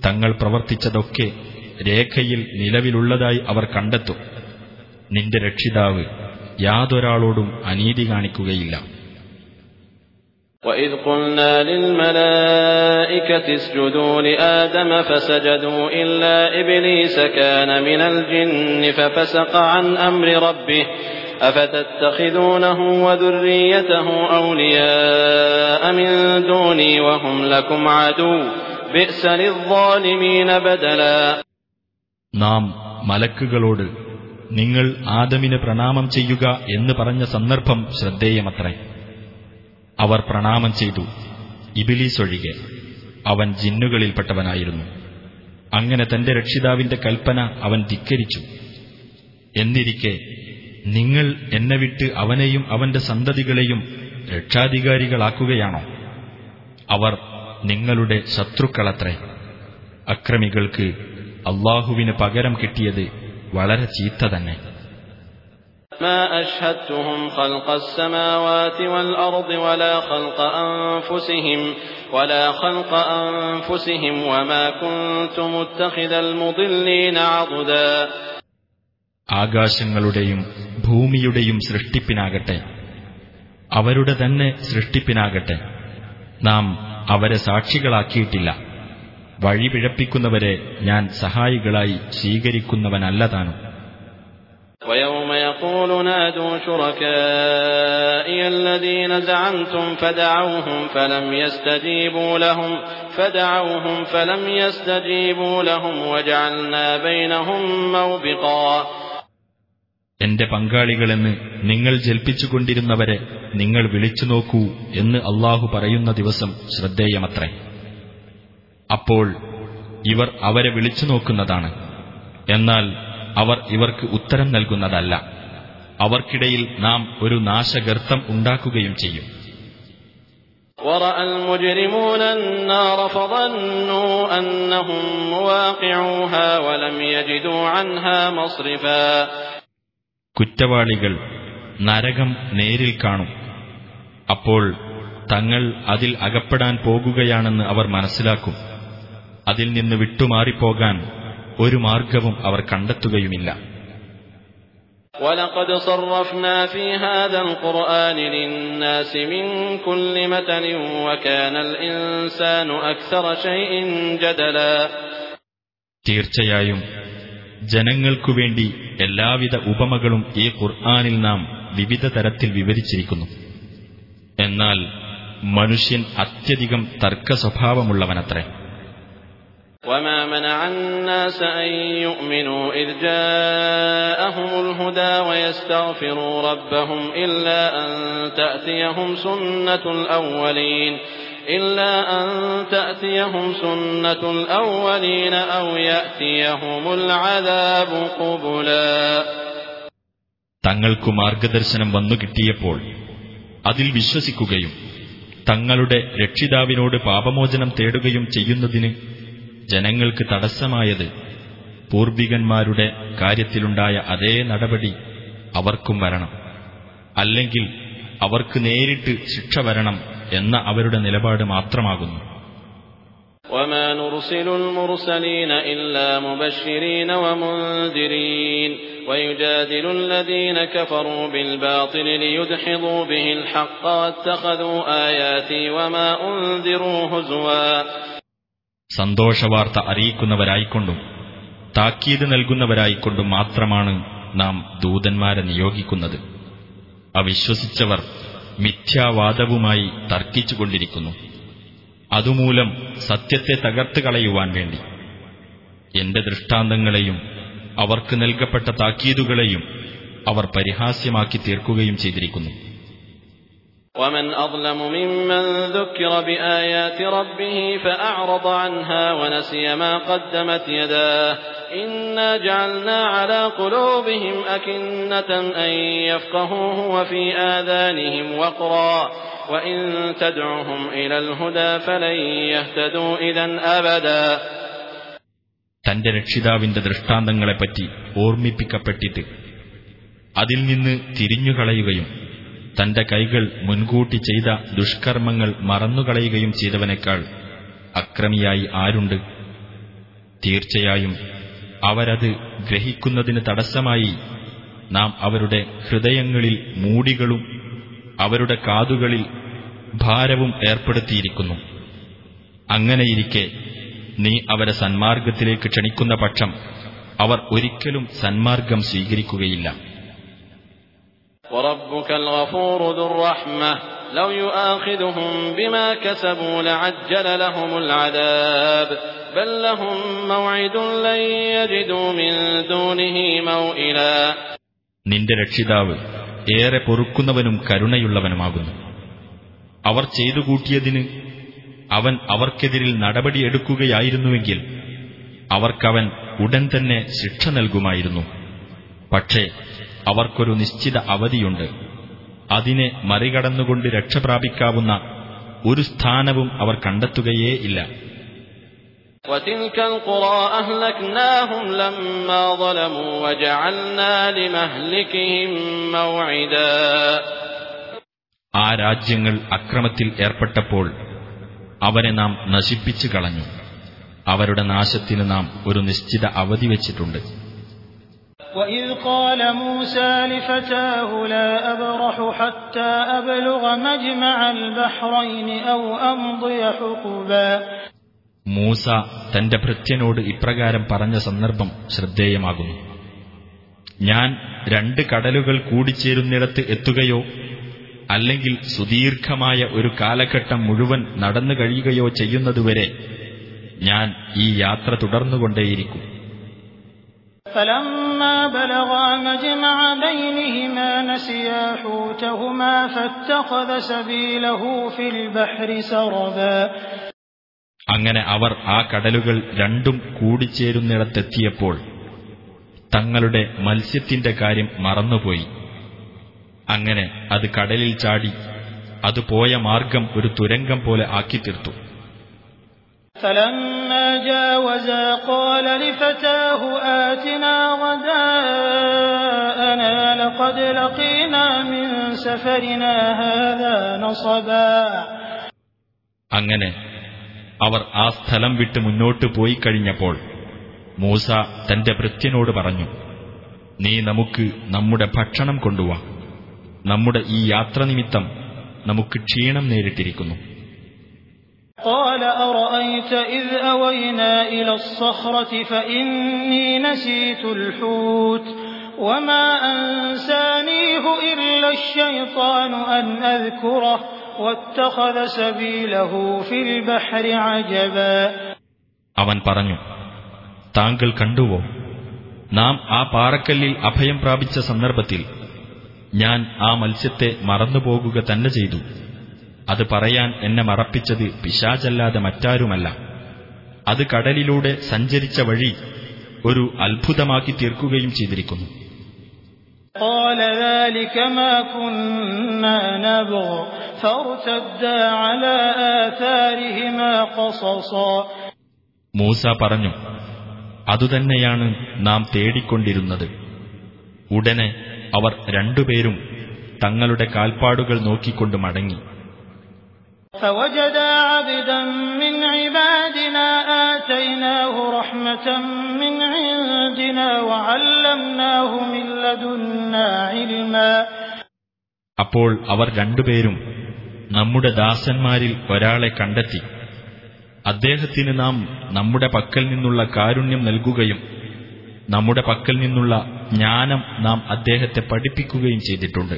തങ്ങൾ പ്രവർത്തിച്ചതൊക്കെ രേഖയിൽ നിലവിലുള്ളതായി അവർ കണ്ടെത്തും. നിന്റെ രക്ഷിതാവ് യാതൊരാളോടും അനീതി കാണിക്കുകയില്ല. وإذ قلنا للملائكة اسجدوا لآدم فسجدوا إلا إبليس كان من الجن ففسق عن أمر ربه أفتتخذونه وذريته أولياء من دوني وهم لكم عدو بئس للظالمين بدلا നാം മലക്കുകളോട് നിങ്ങൾ ആദമിന് പ്രണാമം ചെയ്യുക എന്ന് പറഞ്ഞ സന്ദർഭം ശ്രദ്ധേയമത്രേ അവർ പ്രണാമം ചെയ്തു. ഇബിലീസ് ഒഴികെ അവൻ ജിന്നുകളിൽപ്പെട്ടവനായിരുന്നു. അങ്ങനെ തന്റെ രക്ഷിതാവിന്റെ കൽപ്പന അവൻ ധിക്കരിച്ചു. എന്നിരിക്കെ നിങ്ങൾ എന്നെ വിട്ട് അവനെയും അവന്റെ സന്തതികളെയും രക്ഷാധികാരികളാക്കുകയാണോ? അവർ നിങ്ങളുടെ ശത്രുക്കളത്രേ. അക്രമികൾക്ക് അള്ളാഹുവിന് പകരം കിട്ടിയത് വളരെ ചീത്ത തന്നെ. ما أشهدتهم خلق السماوات والأرض ولا خلق أنفسهم ولا خلق أنفسهم وما كنت متخذ المضلين عضدا ആകാശങ്ങളുടെയും ഭൂമിയുടെയും സൃഷ്ടിപ്പിനാകട്ടെ അവരുടെ തന്നെ സൃഷ്ടിപ്പിനാകട്ടെ നാം അവരെ സാക്ഷികളാക്കിയിട്ടില്ല വഴിപിഴപ്പിക്കുന്നവരെ ഞാൻ സഹായികളായി സ്വീകരിക്കുന്നവനല്ല താനും ويوم يقول نادوا شركائي الذين زعمتم فدعوهم فلم يستجيبوا لهم فدعوهم فلم يستجيبوا لهم وجعلنا بينهم موبقا എന്റെ പങ്കാളികളെന്ന് നിങ്ങൾ ജൽപ്പിച്ചുകൊണ്ടിരുന്നവരെ നിങ്ങൾ വിളിച്ചു നോക്കൂ എന്ന് അള്ളാഹു പറയുന്ന ദിവസം ശ്രദ്ധേയമത്രേ അപ്പോൾ ഇവർ അവരെ വിളിച്ചു നോക്കുന്നതാണ് എന്നാൽ അവർ ഇവർക്ക് ഉത്തരം നൽകുന്നതല്ല അവർക്കിടയിൽ നാം ഒരു നാശഗർത്തം ഉണ്ടാക്കുകയും ചെയ്യും ورأى المجرمون النار فظنوا أنهم مواقعوها ولم يجدوا عنها مصرفا കുറ്റവാളികൾ നരകം നേരിൽ കാണും അപ്പോൾ തങ്ങൾ അതിൽ അകപ്പെടാൻ പോകുകയാണെന്ന് അവർ മനസ്സിലാക്കും അതിൽ നിന്ന് വിട്ടുമാറിപ്പോകാൻ ഒരു മാർഗവും അവർ കണ്ടെത്തുകയുമില്ല ولقد صرفنا في هذا القرآن للناس من كل مثل وكان الإنسان أكثر شيء جدلا തീർച്ചയായും ജനങ്ങൾക്കു വേണ്ടി എല്ലാവിധ ഉപമകളും ഈ ഖുർആാനിൽ നാം വിവിധ തരത്തിൽ വിവരിച്ചിരിക്കുന്നു എന്നാൽ മനുഷ്യൻ അത്യധികം തർക്ക സ്വഭാവമുള്ളവനത്രേ وما منع الناس أن يؤمنوا إذ جاءهم الهدى ويستغفروا ربهم إلا أن تأتيهم سنة الأولين إلا أن تأتيهم سنة الأولين أو يأتيهم العذاب قبلا തങ്ങൾക്കു മാർഗദർശനം വന്നു കിട്ടിയപ്പോൾ അതിൽ വിശ്വസിക്കുകയും തങ്ങളുടെ രക്ഷിതാവിനോട് പാപമോചനം തേടുകയും ചെയ്യുന്നതിന് ജനങ്ങൾക്ക് തടസ്സമായത് പൂർവികന്മാരുടെ കാര്യത്തിലുണ്ടായ അതേ നടപടി അവർക്കും വരണം അല്ലെങ്കിൽ അവർക്ക് നേരിട്ട് ശിക്ഷ വരണം എന്ന അവരുടെ നിലപാട് മാത്രമാകുന്നു وما نرسل المرسلين إلا مبشرين ومنذرين ويجادل الذين كفروا بالباطل ليدحضوا به الحق واتخذوا آياتي وما أنذروا هزوا സന്തോഷവാർത്ത അറിയിക്കുന്നവരായിക്കൊണ്ടും താക്കീത് നൽകുന്നവരായിക്കൊണ്ടും മാത്രമാണ് നാം ദൂതന്മാരെ നിയോഗിക്കുന്നത്. അവിശ്വസിച്ചവർ മിഥ്യാവാദവുമായി തർക്കിച്ചുകൊണ്ടിരിക്കുന്നു. അതുമൂലം സത്യത്തെ തകർത്ത് കളയുവാൻ വേണ്ടി. എന്റെ ദൃഷ്ടാന്തങ്ങളെയും അവർക്ക് നൽകപ്പെട്ട താക്കീതുകളെയും അവർ പരിഹാസ്യമാക്കി തീർക്കുകയും ചെയ്തിരിക്കുന്നു. ومن أظلم ممن ذكر بآيات ربه فأعرض عنها ونسي ما قدمت يداه إنا جعلنا على قلوبهم أكنة أن يفقهوه وفي آذانهم وقرا وإن تدعهم إلى الهدى فلن يهتدوا إذا أبدا തന്റെ രക്ഷിതാവിന്റെ ദൃഷ്ടാന്തങ്ങളെപ്പറ്റി ഓർമ്മിപ്പിക്കപ്പെട്ടിട്ട് അതിൽ നിന്ന് തിരിഞ്ഞുകളയുകയും തന്റെ കൈകൾ മുൻകൂട്ടി ചെയ്ത ദുഷ്കർമ്മങ്ങൾ മറന്നുകളയുകയും ചെയ്തവനേക്കാൾ അക്രമിയായി ആരുണ്ട്? തീർച്ചയായും അവരത് ഗ്രഹിക്കുന്നതിന് തടസ്സമായി നാം അവരുടെ ഹൃദയങ്ങളിൽ മൂടികളും അവരുടെ കാതുകളിൽ ഭാരവും ഏർപ്പെടുത്തിയിരിക്കുന്നു. അങ്ങനെയിരിക്കെ നീ അവരെ സന്മാർഗത്തിലേക്ക് ക്ഷണിക്കുന്ന പക്ഷം അവർ ഒരിക്കലും സന്മാർഗം സ്വീകരിക്കുകയില്ല. وربك الغفور ذو الرحمة لو يؤاخذهم بما كسبوا لعجل لهم العذاب بل لهم موعد لن يجدوا من دونه موئلا നിന്റെ രക്ഷിതാവ് ഏറെ പൊറുക്കുന്നവനും കരുണയുള്ളവനുമാകുന്നു അവർ ചെയ്തു കൂട്ടിയതിന് അവൻ അവർക്കെതിരിൽ നടപടിയെടുക്കുകയായിരുന്നുവെങ്കിൽ അവർക്കവൻ ഉടൻ തന്നെ ശിക്ഷ നൽകുമായിരുന്നു പക്ഷേ അവർക്കൊരു നിശ്ചിത അവധിയുണ്ട്. അതിനെ മറികടന്നുകൊണ്ട് രക്ഷപ്രാപിക്കാവുന്ന ഒരു സ്ഥാനവും അവർ കണ്ടെത്തുകയേ ഇല്ല. ആ രാജ്യങ്ങൾ അക്രമത്തിൽ ഏർപ്പെട്ടപ്പോൾ അവരെ നാം നശിപ്പിച്ചു കളഞ്ഞു. അവരുടെ നാശത്തിന് നാം ഒരു നിശ്ചിത അവധി വെച്ചിട്ടുണ്ട്. وإذ قال موسى لفتاه لا أبرح حتى أبلغ مجمع البحرين أو أمضي حقبا മൂസ തന്റെ ഭൃത്യനോട് ഇപ്രകാരം പറഞ്ഞ സന്ദർഭം ശ്രദ്ധേയമാകുന്നു ഞാൻ രണ്ട് കടലുകൾ കൂടിച്ചേരുന്നിടത്ത് എത്തുകയോ അല്ലെങ്കിൽ സുദീർഘമായ ഒരു കാലഘട്ടം മുഴുവൻ നടന്നു കഴിയുകയോ ചെയ്യുന്നതുവരെ ഞാൻ ഈ യാത്ര തുടർന്നുകൊണ്ടേയിരിക്കും فلما بلغا مجمع بينهما نسيا حوتهما فاتخذ سبيله في البحر سربا അങ്ങനെ അവർ ആ കടലുകൾ രണ്ടും കൂടിച്ചേരുന്നിടത്തെത്തിയപ്പോൾ തങ്ങളുടെ മത്സ്യത്തിന്റെ കാര്യം മറന്നുപോയി അങ്ങനെ അത് കടലിൽ ചാടി അത് പോയ മാർഗം ഒരു തുരങ്കം പോലെ ആക്കിത്തീർത്തു فلما جاوزا قال لفتاه آتنا غداءنا لقد لقينا من سفرنا هذا نصبا അങ്ങനെ അവർ ആ സ്ഥലം വിട്ട് മുന്നോട്ട് പോയി കഴിഞ്ഞപ്പോൾ മൂസ തന്റെ ഭൃത്യനോട് പറഞ്ഞു നീ നമുക്ക് നമ്മുടെ ഭക്ഷണം കൊണ്ടുവാ നമ്മുടെ ഈ യാത്ര നിമിത്തം നമുക്ക് ക്ഷീണം നേരിട്ടിരിക്കുന്നു قال أرأيت إذ أوينا إلى الصخرة فإني نسيت الحوت وما أنسانيه إلا الشيطان أن أذكره واتخذ سبيله في البحر عجبا അവൻ പറഞ്ഞു താങ്കൾ കണ്ടുവോ നാം ആ പാറക്കല്ലിൽ അഭയം പ്രാപിച്ച സന്ദർഭത്തിൽ ഞാൻ ആ മത്സ്യത്തെ മറന്നുപോകുക തന്നെ ചെയ്തു അത് പറയാൻ എന്നെ മറപ്പിച്ചത് പിശാചല്ലാതെ മറ്റാരുമല്ല അത് കടലിലൂടെ സഞ്ചരിച്ച വഴി ഒരു അത്ഭുതമാക്കി തീർക്കുകയും ചെയ്തിരിക്കുന്നു قال ذلك ما كنا نبغ فارتدا على آثارهما قصصا മൂസ പറഞ്ഞു അതുതന്നെയാണ് നാം തേടിക്കൊണ്ടിരുന്നത് ഉടനെ അവർ രണ്ടുപേരും തങ്ങളുടെ കാൽപ്പാടുകൾ നോക്കിക്കൊണ്ട് മടങ്ങി فوجدا عبدا من عبادنا آتيناه رحمة من عندنا وعلمناه من لدنا علما അപ്പോൾ അവർ രണ്ടുപേരും നമ്മുടെ ദാസന്മാരിൽ ഒരാളെ കണ്ടെത്തി അദ്ദേഹത്തിന് നാം നമ്മുടെ പക്കൽ നിന്നുള്ള കാരുണ്യം നൽകുകയും നമ്മുടെ പക്കൽ നിന്നുള്ള ജ്ഞാനം നാം അദ്ദേഹത്തെ പഠിപ്പിക്കുകയും ചെയ്തിട്ടുണ്ട്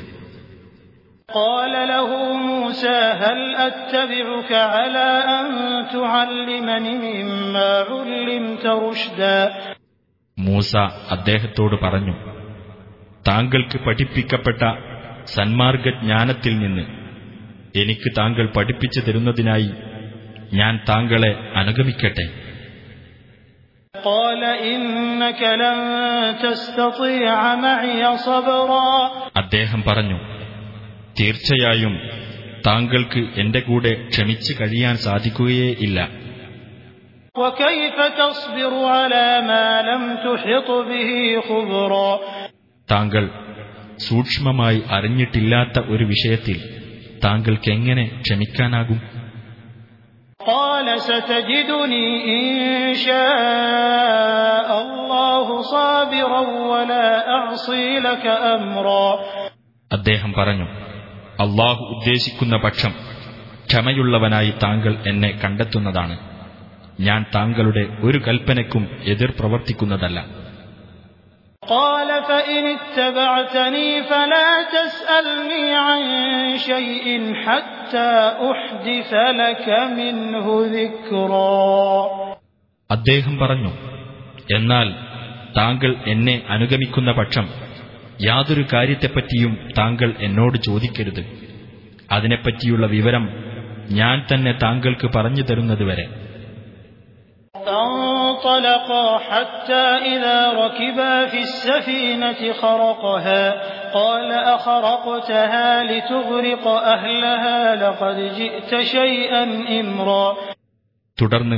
قال له موسى هل أتبعك على أن تعلمني مما علمت رشدا മൂസ അദ്ദേഹത്തോട് പറഞ്ഞു താങ്കൾക്ക് പഠിപ്പിക്കപ്പെട്ട സന്മാർഗജ്ഞാനത്തിൽ നിന്ന് എനിക്ക് താങ്കൾ പഠിപ്പിച്ചു തരുന്നതിനായി ഞാൻ താങ്കളെ അനുഗമിക്കട്ടെ قال إنك لن تستطيع معي صبرا അദ്ദേഹം പറഞ്ഞു തീർച്ചയായും താങ്കൾക്ക് എന്റെ കൂടെ ക്ഷമിച്ചു കഴിയാൻ സാധിക്കുകയേ ഇല്ല. താങ്കൾ സൂക്ഷ്മമായി അറിഞ്ഞിട്ടില്ലാത്ത ഒരു വിഷയത്തിൽ താങ്കൾക്കെങ്ങനെ ക്ഷമിക്കാനാകും അദ്ദേഹം പറഞ്ഞു അള്ളാഹു ഉദ്ദേശിക്കുന്ന പക്ഷം ക്ഷമയുള്ളവനായി താങ്കൾ എന്നെ കണ്ടെത്തുന്നതാണ് ഞാൻ താങ്കളുടെ ഒരു കൽപ്പനയ്ക്കും എതിർ പ്രവർത്തിക്കുന്നതല്ല قال فإن اتبعتني فلا تسألني عن شيء حتى أحدث لك منه ذكرا അദ്ദേഹം പറഞ്ഞു എന്നാൽ താങ്കൾ എന്നെ അനുഗമിക്കുന്ന പക്ഷം യാതൊരു കാര്യത്തെപ്പറ്റിയും താങ്കൾ എന്നോട് ചോദിക്കരുത് അതിനെപ്പറ്റിയുള്ള വിവരം ഞാൻ തന്നെ താങ്കൾക്ക് പറഞ്ഞു തരുന്നതുവരെ فانطلقا حتى إذا ركبا في السفينة خرقها قال أخرقتها لتغرق أهلها لقد جئت شيئا إمرا തുടർന്ന്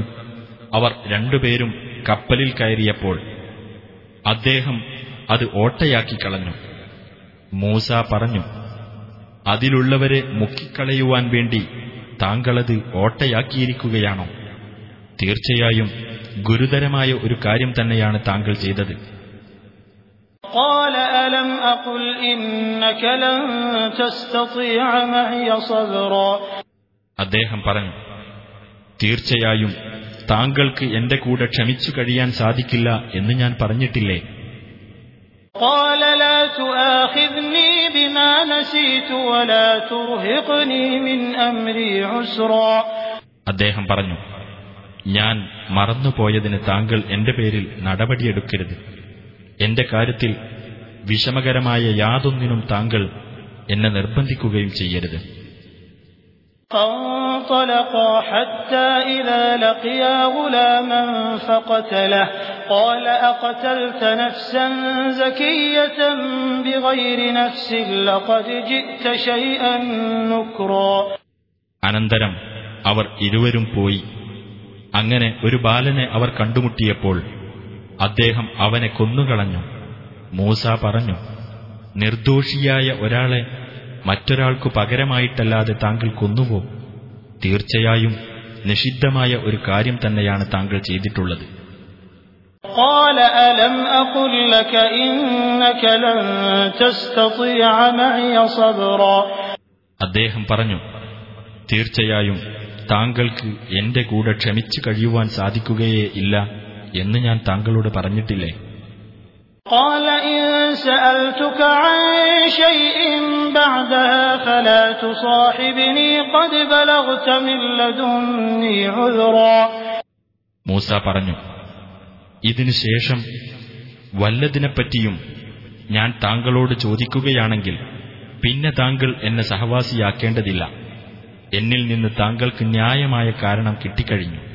അവർ രണ്ടുപേരും കപ്പലിൽ കയറിയപ്പോൾ അദ്ദേഹം അത് ഓട്ടയാക്കി കളഞ്ഞു മൂസ പറഞ്ഞു അതിലുള്ളവരെ മുക്കിക്കളയുവാൻ വേണ്ടി താങ്കളത് ഓട്ടയാക്കിയിരിക്കുകയാണോ തീർച്ചയായും ഗുരുതരമായ ഒരു കാര്യം തന്നെയാണ് താങ്കൾ ചെയ്തത് قال ألم أقل إنك لن تستطيع معي صبرا അദ്ദേഹം പറഞ്ഞു തീർച്ചയായും താങ്കൾക്ക് എന്റെ കൂടെ ക്ഷമിച്ചു കഴിയാൻ സാധിക്കില്ല എന്ന് ഞാൻ പറഞ്ഞിട്ടില്ലേ قال لا تؤاخذني بما نسيت ولا ترهقني من أمري عسرا അദ്ദേഹം പറഞ്ഞു ഞാൻ മറന്നുപോയതിന് താങ്കൾ എന്റെ പേരിൽ നടപടിയെടുക്കരുത് എന്റെ കാര്യത്തിൽ വിഷമകരമായ യാതൊന്നിനും താങ്കൾ എന്നെ നിർബന്ധിക്കുകയും ചെയ്യരുത് فانطلقا حتى إذا لقيا غلاما فقتله قال أقتلت نفسا زكية بغير نفس لقد جئت شيئا نكرا അനന്തരം അവർ ഇരുവരും പോയി അങ്ങനെ ഒരു ബാലനെ അവർ കണ്ടുമുട്ടിയപ്പോൾ അദ്ദേഹം അവനെ കൊന്നുകളഞ്ഞു മൂസ പറഞ്ഞു നിർദോഷിയായ ഒരാളെ മറ്റൊരാൾക്കു പകരമായിട്ടല്ലാതെ താങ്കൾ കൊന്നുവോ തീർച്ചയായും നിഷിദ്ധമായ ഒരു കാര്യം തന്നെയാണ് താങ്കൾ ചെയ്തിട്ടുള്ളത് قال ألم أقل لك إنك لن تستطيع معي صبرا അദ്ദേഹം പറഞ്ഞു തീർച്ചയായും താങ്കൾക്ക് എന്റെ കൂടെ ക്ഷമിച്ചു കഴിയുവാൻ സാധിക്കുകയേ ഇല്ല എന്ന് ഞാൻ താങ്കളോട് പറഞ്ഞിട്ടില്ലേ قال إن سألتك عن شيء بعدها فلا تصاحبني قد بلغت من لدني عذرا മൂസ പറഞ്ഞു ഇതിനുശേഷം വല്ലതിനെപ്പറ്റിയും ഞാൻ താങ്കളോട് ചോദിക്കുകയാണെങ്കിൽ പിന്നെ താങ്കൾ എന്നെ സഹവാസിയാക്കേണ്ടതില്ല. എന്നിൽ നിന്ന് താങ്കൾക്ക് ന്യായമായ കാരണം കിട്ടിക്കഴിഞ്ഞു.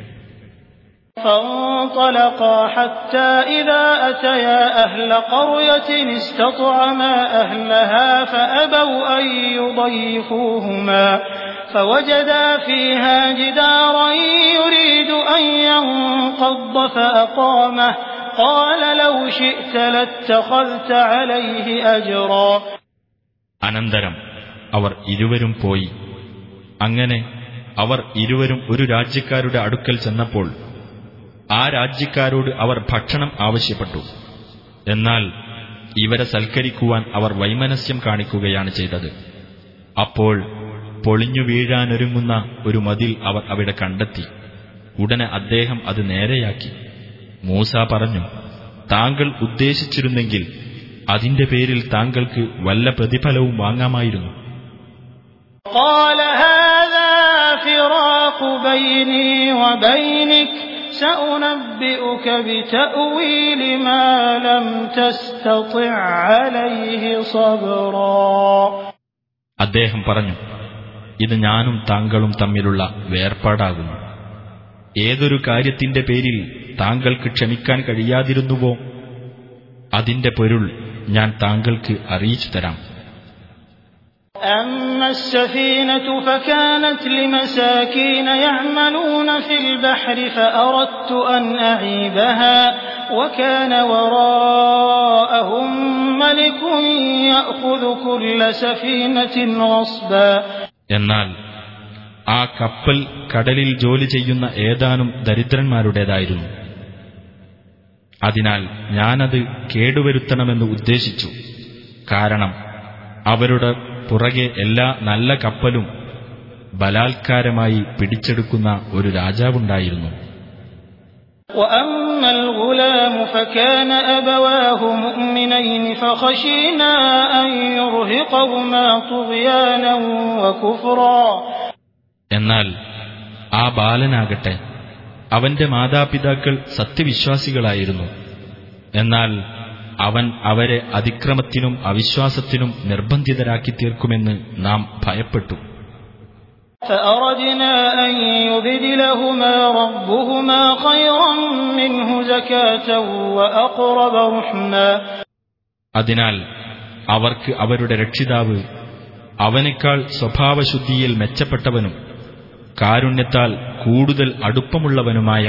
فانطلقا حتى إذا أتيا أهل قرية استطعما أهلها فأبوا أن يضيفوهما فوجدا فيها جدارا يريد أن ينقض فأقامه قال لو شئت لاتخذت عليه أجرا അനന്തരം അവർ ഇരുവരും പോയി അങ്ങനെ അവർ ഇരുവരും ഒരു രാജ്യക്കാരുടെ അടുക്കൽ ചെന്നപ്പോൾ ആ രാജ്യക്കാരോട് അവർ ഭക്ഷണം ആവശ്യപ്പെട്ടു എന്നാൽ ഇവരെ സൽക്കരിക്കുവാൻ അവർ വൈമനസ്യം കാണിക്കുകയാണ് ചെയ്തത് അപ്പോൾ പൊളിഞ്ഞു വീഴാനൊരുങ്ങുന്ന ഒരു മതിൽ അവർ അവിടെ കണ്ടെത്തി ഉടനെ അദ്ദേഹം അത് നേരെയാക്കി മൂസ പറഞ്ഞു താങ്കൾ ഉദ്ദേശിച്ചിരുന്നെങ്കിൽ അതിന്റെ പേരിൽ താങ്കൾക്ക് വല്ല പ്രതിഫലവും വാങ്ങാമായിരുന്നു قال هذا فراق بيني وبينك سأنبئك بتأويل ما لم تستطع عليه صبرا അദ്ദേഹം പറഞ്ഞു ഇത് ഞാനും താങ്കളും തമ്മിലുള്ള വേർപാടാകുന്നു ഏതൊരു കാര്യത്തിന്റെ പേരിൽ താങ്കൾക്ക് ക്ഷമിക്കാൻ കഴിയാതിരുന്നുവോ അതിന്റെ പൊരുൾ ഞാൻ താങ്കൾക്ക് അറിയിച്ചു തരാം أما السفينة فكانت لمساكين يعملون في البحر فأردت أن أعيبها وكان وراءهم ملك يأخذ كل سفينة غصبا എന്നാൽ ആ കപ്പൽ കടലിൽ ജോലി ചെയ്യുന്ന ഏതാനും ദരിദ്രന്മാരുടേതായിരുന്നു അതിനാൽ ഞാനത് കേടുവരുത്തണമെന്ന് ഉദ്ദേശിച്ചു കാരണം അവരുടെ പുറകെ എല്ലാ നല്ല കപ്പലും ബലാത്കാരമായി പിടിച്ചെടുക്കുന്ന ഒരു രാജാവുണ്ടായിരുന്നു وأما الغلام فكان أبواه مؤمنين فخشينا أن يرهقهما طغيانا وكفرا എന്നാൽ ആ ബാലനാകട്ടെ അവന്റെ മാതാപിതാക്കൾ സത്യവിശ്വാസികളായിരുന്നു എന്നാൽ അവൻ അവരെ അതിക്രമത്തിനും അവിശ്വാസത്തിനും നിർബന്ധിതരാക്കി തീർക്കുമെന്ന് നാം ഭയപ്പെട്ടു فأردنا أن يبدلهما ربهما خيرا منه زكاة وأقرب رحما അതിനാൽ അവർക്ക് അവരുടെ രക്ഷിതാവ് അവനേക്കാൾ സ്വഭാവശുദ്ധിയിൽ മെച്ചപ്പെട്ടവനും കാരുണ്യത്താൽ കൂടുതൽ അടുപ്പമുള്ളവനുമായ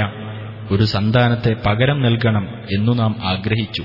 ഒരു സന്താനത്തെ പകരം നൽകണം എന്നു നാം ആഗ്രഹിച്ചു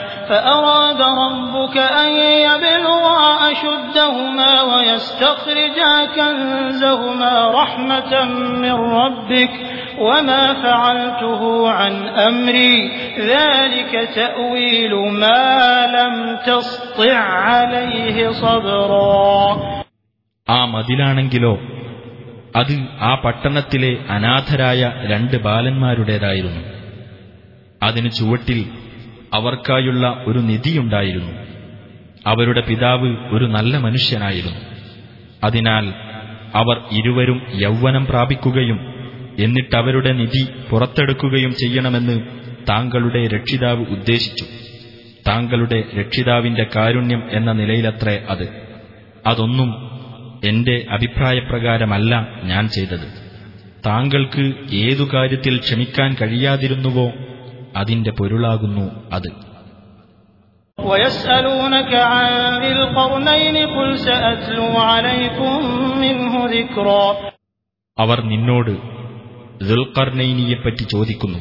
فأراد ربك أن يبلغا أشدهما ويستخرجا كنزهما رحمة من ربك وما فعلته عن أمري ذلك تأويل ما لم تسطع عليه صبرا ആ മതിലാണെങ്കിലോ അത് ആ പട്ടണത്തിലെ അനാഥരായ രണ്ട് ബാലന്മാരുടേതായിരുന്നു അതിനു ചുവട്ടിൽ അവർക്കായുള്ള ഒരു നിധിയുണ്ടായിരുന്നു. അവരുടെ പിതാവ് ഒരു നല്ല മനുഷ്യനായിരുന്നു. അതിനാൽ അവർ ഇരുവരും യൗവനം പ്രാപിക്കുകയും എന്നിട്ടവരുടെ നിധി പുറത്തെടുക്കുകയും ചെയ്യണമെന്ന് താങ്കളുടെ രക്ഷിതാവ് ഉദ്ദേശിച്ചു. താങ്കളുടെ രക്ഷിതാവിന്റെ കാരുണ്യം എന്ന നിലയിലത്രേ അത്. അതൊന്നും എന്റെ അഭിപ്രായപ്രകാരമല്ല ഞാൻ ചെയ്തത്. താങ്കൾക്ക് ഏതു കാര്യത്തിൽ ക്ഷമിക്കാൻ കഴിയാതിരുന്നുവോ അതിന്റെ പൊരുളാകുന്നു അത്. അവർ നിന്നോട് ദുൽഖർനൈനിയെപ്പറ്റി ചോദിക്കുന്നു.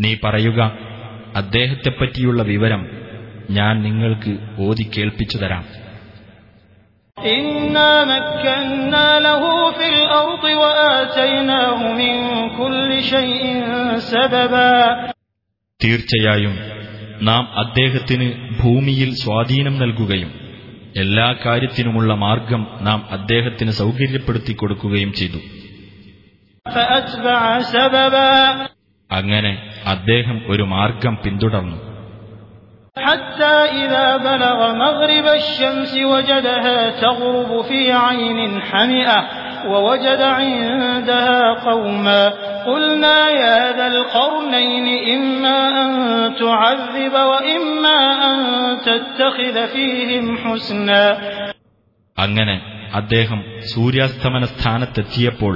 നീ പറയുക അദ്ദേഹത്തെപ്പറ്റിയുള്ള വിവരം ഞാൻ നിങ്ങൾക്ക് ഓതി കേൾപ്പിച്ചു തരാം. തീർച്ചയായും നാം അദ്ദേഹത്തിന് ഭൂമിയിൽ സ്വാധീനം നൽകുകയും എല്ലാ കാര്യത്തിനുമുള്ള മാർഗം നാം അദ്ദേഹത്തിന് സൗകര്യപ്പെടുത്തി കൊടുക്കുകയും ചെയ്തു فأتبع سببا അങ്ങനെ അദ്ദേഹം ഒരു മാർഗം പിന്തുടർന്നു حتى إذا بلغ مغرب الشمس وجدها تغرب في عين حمئة ووجد عندها قوما قلنا يا ذا القرنين إما أن تعذب وإما أن تتخذ فيهم حسنا അങ്ങനെ അദ്ദേഹം സൂര്യാസ്തമന സ്ഥാനത്തെത്തിയപ്പോൾ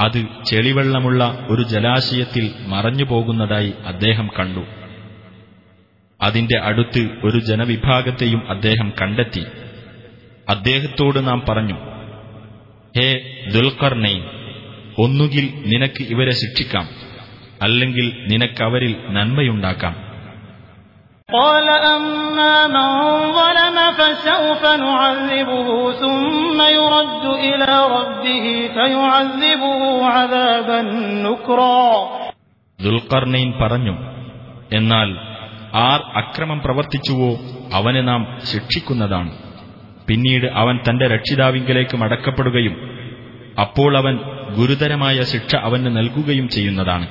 അത് ചെളിവെള്ളമുള്ള ഒരു ജലാശയത്തിൽ മറഞ്ഞു പോകുന്നതായി അദ്ദേഹം കണ്ടു അതിന്റെ അടുത്ത് ഒരു ജനവിഭാഗത്തെയും അദ്ദേഹം കണ്ടെത്തി അദ്ദേഹത്തോട് നാം പറഞ്ഞു ഹേ ദുൽഖർണൈ ഒന്നുകിൽ നിനക്ക് ഇവരെ ശിക്ഷിക്കാം അല്ലെങ്കിൽ നിനക്ക് അവരിൽ നന്മയുണ്ടാക്കാം. ദുൽഖർണൈൻ പറഞ്ഞു എന്നാൽ ആർ അക്രമം പ്രവർത്തിച്ചുവോ? അവനെ നാം ശിക്ഷിക്കുന്നതാണ്. പിന്നീട് അവൻ തന്റെ രക്ഷിതാവിങ്കലേക്ക് മടക്കപ്പെടുകയും അപ്പോൾ അവൻ ഗുരുതരമായ ശിക്ഷ അവന് നൽകുകയും ചെയ്യുന്നതാണ്.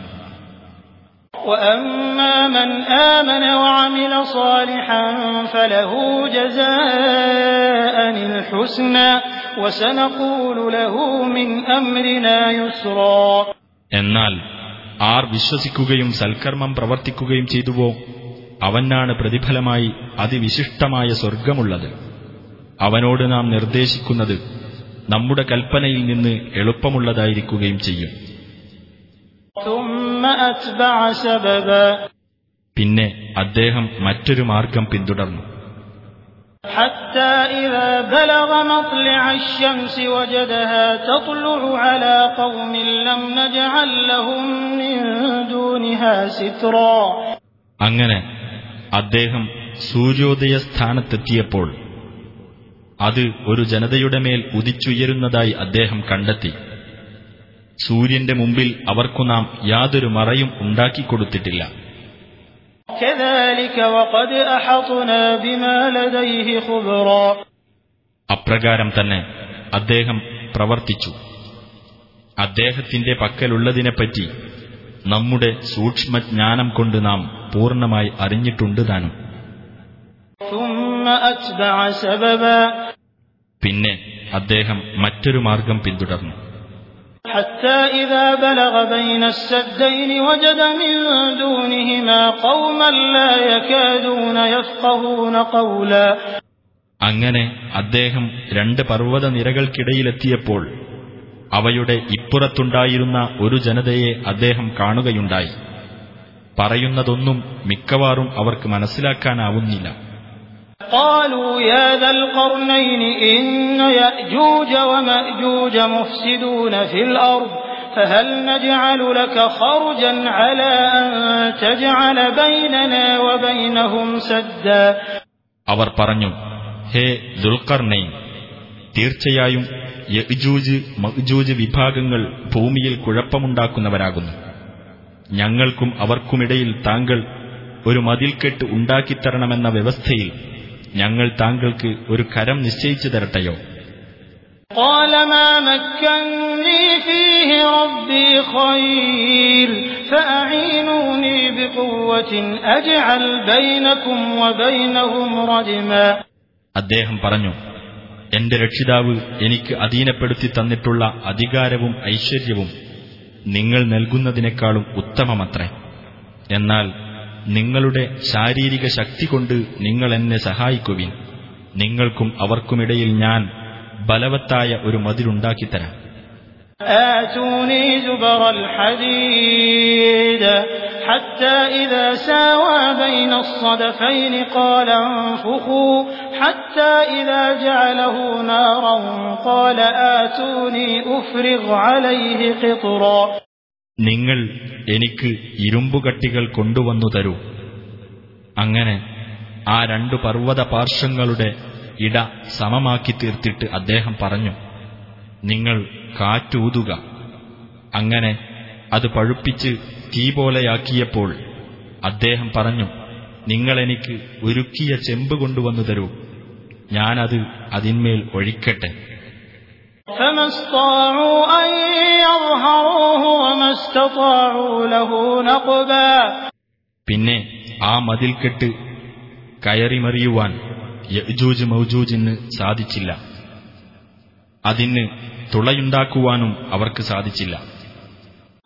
എന്നാൽ ആർ വിശ്വസിക്കുകയും സൽക്കർമ്മം പ്രവർത്തിക്കുകയും ചെയ്തുവോ? അവനാണ് പ്രതിഫലമായി അതിവിശിഷ്ടമായ സ്വർഗമുള്ളത് അവനോട് നാം നിർദ്ദേശിക്കുന്നത് നമ്മുടെ കൽപ്പനയിൽ നിന്ന് എളുപ്പമുള്ളതായിരിക്കുകയും ചെയ്യും ثم أتبع سببا പിന്നെ അദ്ദേഹം മറ്റൊരു മാർഗം പിന്തുടർന്നു حتى إذا بلغ مطلع الشمس وجدها تطلع على قوم لم نجعل لهم من دونها سترا അങ്ങനെ അദ്ദേഹം സൂര്യോദയ സ്ഥാനത്തെത്തിയപ്പോൾ അത് ഒരു ജനതയുടെ മേൽ ഉദിച്ചുയരുന്നതായി അദ്ദേഹം കണ്ടെത്തി. സൂര്യന്റെ മുമ്പിൽ അവർക്കു നാം യാതൊരു മറയും ഉണ്ടാക്കിക്കൊടുത്തിട്ടില്ല. അപ്രകാരം തന്നെ അദ്ദേഹം പ്രവർത്തിച്ചു. അദ്ദേഹത്തിന്റെ പക്കലുള്ളതിനെപ്പറ്റി നമ്മുടെ സൂക്ഷ്മജ്ഞാനം കൊണ്ട് നാം പൂർണമായി അറിഞ്ഞിട്ടുണ്ട് താനും പിന്നെ അദ്ദേഹം മറ്റൊരു മാർഗം പിന്തുടർന്നു حتى إذا بلغ بين السدين وجد من دونهما قوما لا يكادون يفقهون قولا അങ്ങനെ അദ്ദേഹം രണ്ട് പർവ്വത നിരകൾക്കിടയിലെത്തിയപ്പോൾ അവയുടെ ഇപ്പുറത്തുണ്ടായിരുന്ന ഒരു ജനതയെ അദ്ദേഹം കാണുകയുണ്ടായി പറയുന്നതൊന്നും മിക്കവാറും അവർക്ക് മനസ്സിലാക്കാനാവുന്നില്ല قالوا يا ذا القرنين إن يأجوج ومأجوج مفسدون في الأرض فهل نجعل لك خرجا على أن تجعل بيننا وبينهم سدا അവർ പറഞ്ഞു ഹേ ദുൽഖർണൈൻ തീർച്ചയായും യജൂജ് മഹ്ജൂജ് വിഭാഗങ്ങൾ ഭൂമിയിൽ കുഴപ്പമുണ്ടാക്കുന്നവരാകുന്നു ഞങ്ങൾക്കും അവർക്കുമിടയിൽ താങ്കൾ ഒരു മതിൽക്കെട്ട് ഉണ്ടാക്കിത്തരണമെന്ന വ്യവസ്ഥയിൽ ഞങ്ങൾ താങ്കൾക്ക് ഒരു കരം നിശ്ചയിച്ചു തരട്ടെയോ قال ما مكني فيه ربي خير فأعينوني بقوة أجعل بينكم وبينهم ردما അദ്ദേഹം പറഞ്ഞു എന്റെ രക്ഷിതാവ് എനിക്ക് അധീനപ്പെടുത്തി തന്നിട്ടുള്ള അധികാരവും ഐശ്വര്യവും നിങ്ങൾ നൽകുന്നതിനേക്കാളും ഉത്തമമത്രേ എന്നാൽ നിങ്ങളുടെ ശാരീരിക ശക്തി കൊണ്ട് നിങ്ങൾ എന്നെ സഹായിക്കുവിൻ നിങ്ങൾക്കും അവർക്കുമിടയിൽ ഞാൻ ബലവത്തായ ഒരു മതിലുണ്ടാക്കിത്തരാം آتوني زبر الحديد حتى إذا ساوى بين الصدفين قال انفخوا حتى إذا جعله نارا قال آتوني أفرغ عليه قطرا നിങ്ങൾ എനിക്ക് ഇരുമ്പുകട്ടികൾ കൊണ്ടുവന്നു തരൂ. അങ്ങനെ ആ രണ്ടു പർവത പാർശ്വങ്ങളുടെ ഇട സമമാക്കി തീർത്തിട്ട് അദ്ദേഹം പറഞ്ഞു നിങ്ങൾ കാറ്റൂതുക. അങ്ങനെ അത് പഴുപ്പിച്ച് തീ പോലെയാക്കിയപ്പോൾ അദ്ദേഹം പറഞ്ഞു നിങ്ങളെനിക്ക് ഒരുക്കിയ ചെമ്പ് കൊണ്ടുവന്നു തരൂ. ഞാനത് അതിന്മേൽ ഒഴിക്കട്ടെ. فما استطاعوا أن يظهروه وما استطاعوا له نقبا പിന്നെ ആ മതിൽക്കെട്ട് കയറിമറിയുവാൻ യജൂജ് മൗജൂജിന് സാധിച്ചില്ല അതിന് തുളയുണ്ടാക്കുവാനും അവർക്ക് സാധിച്ചില്ല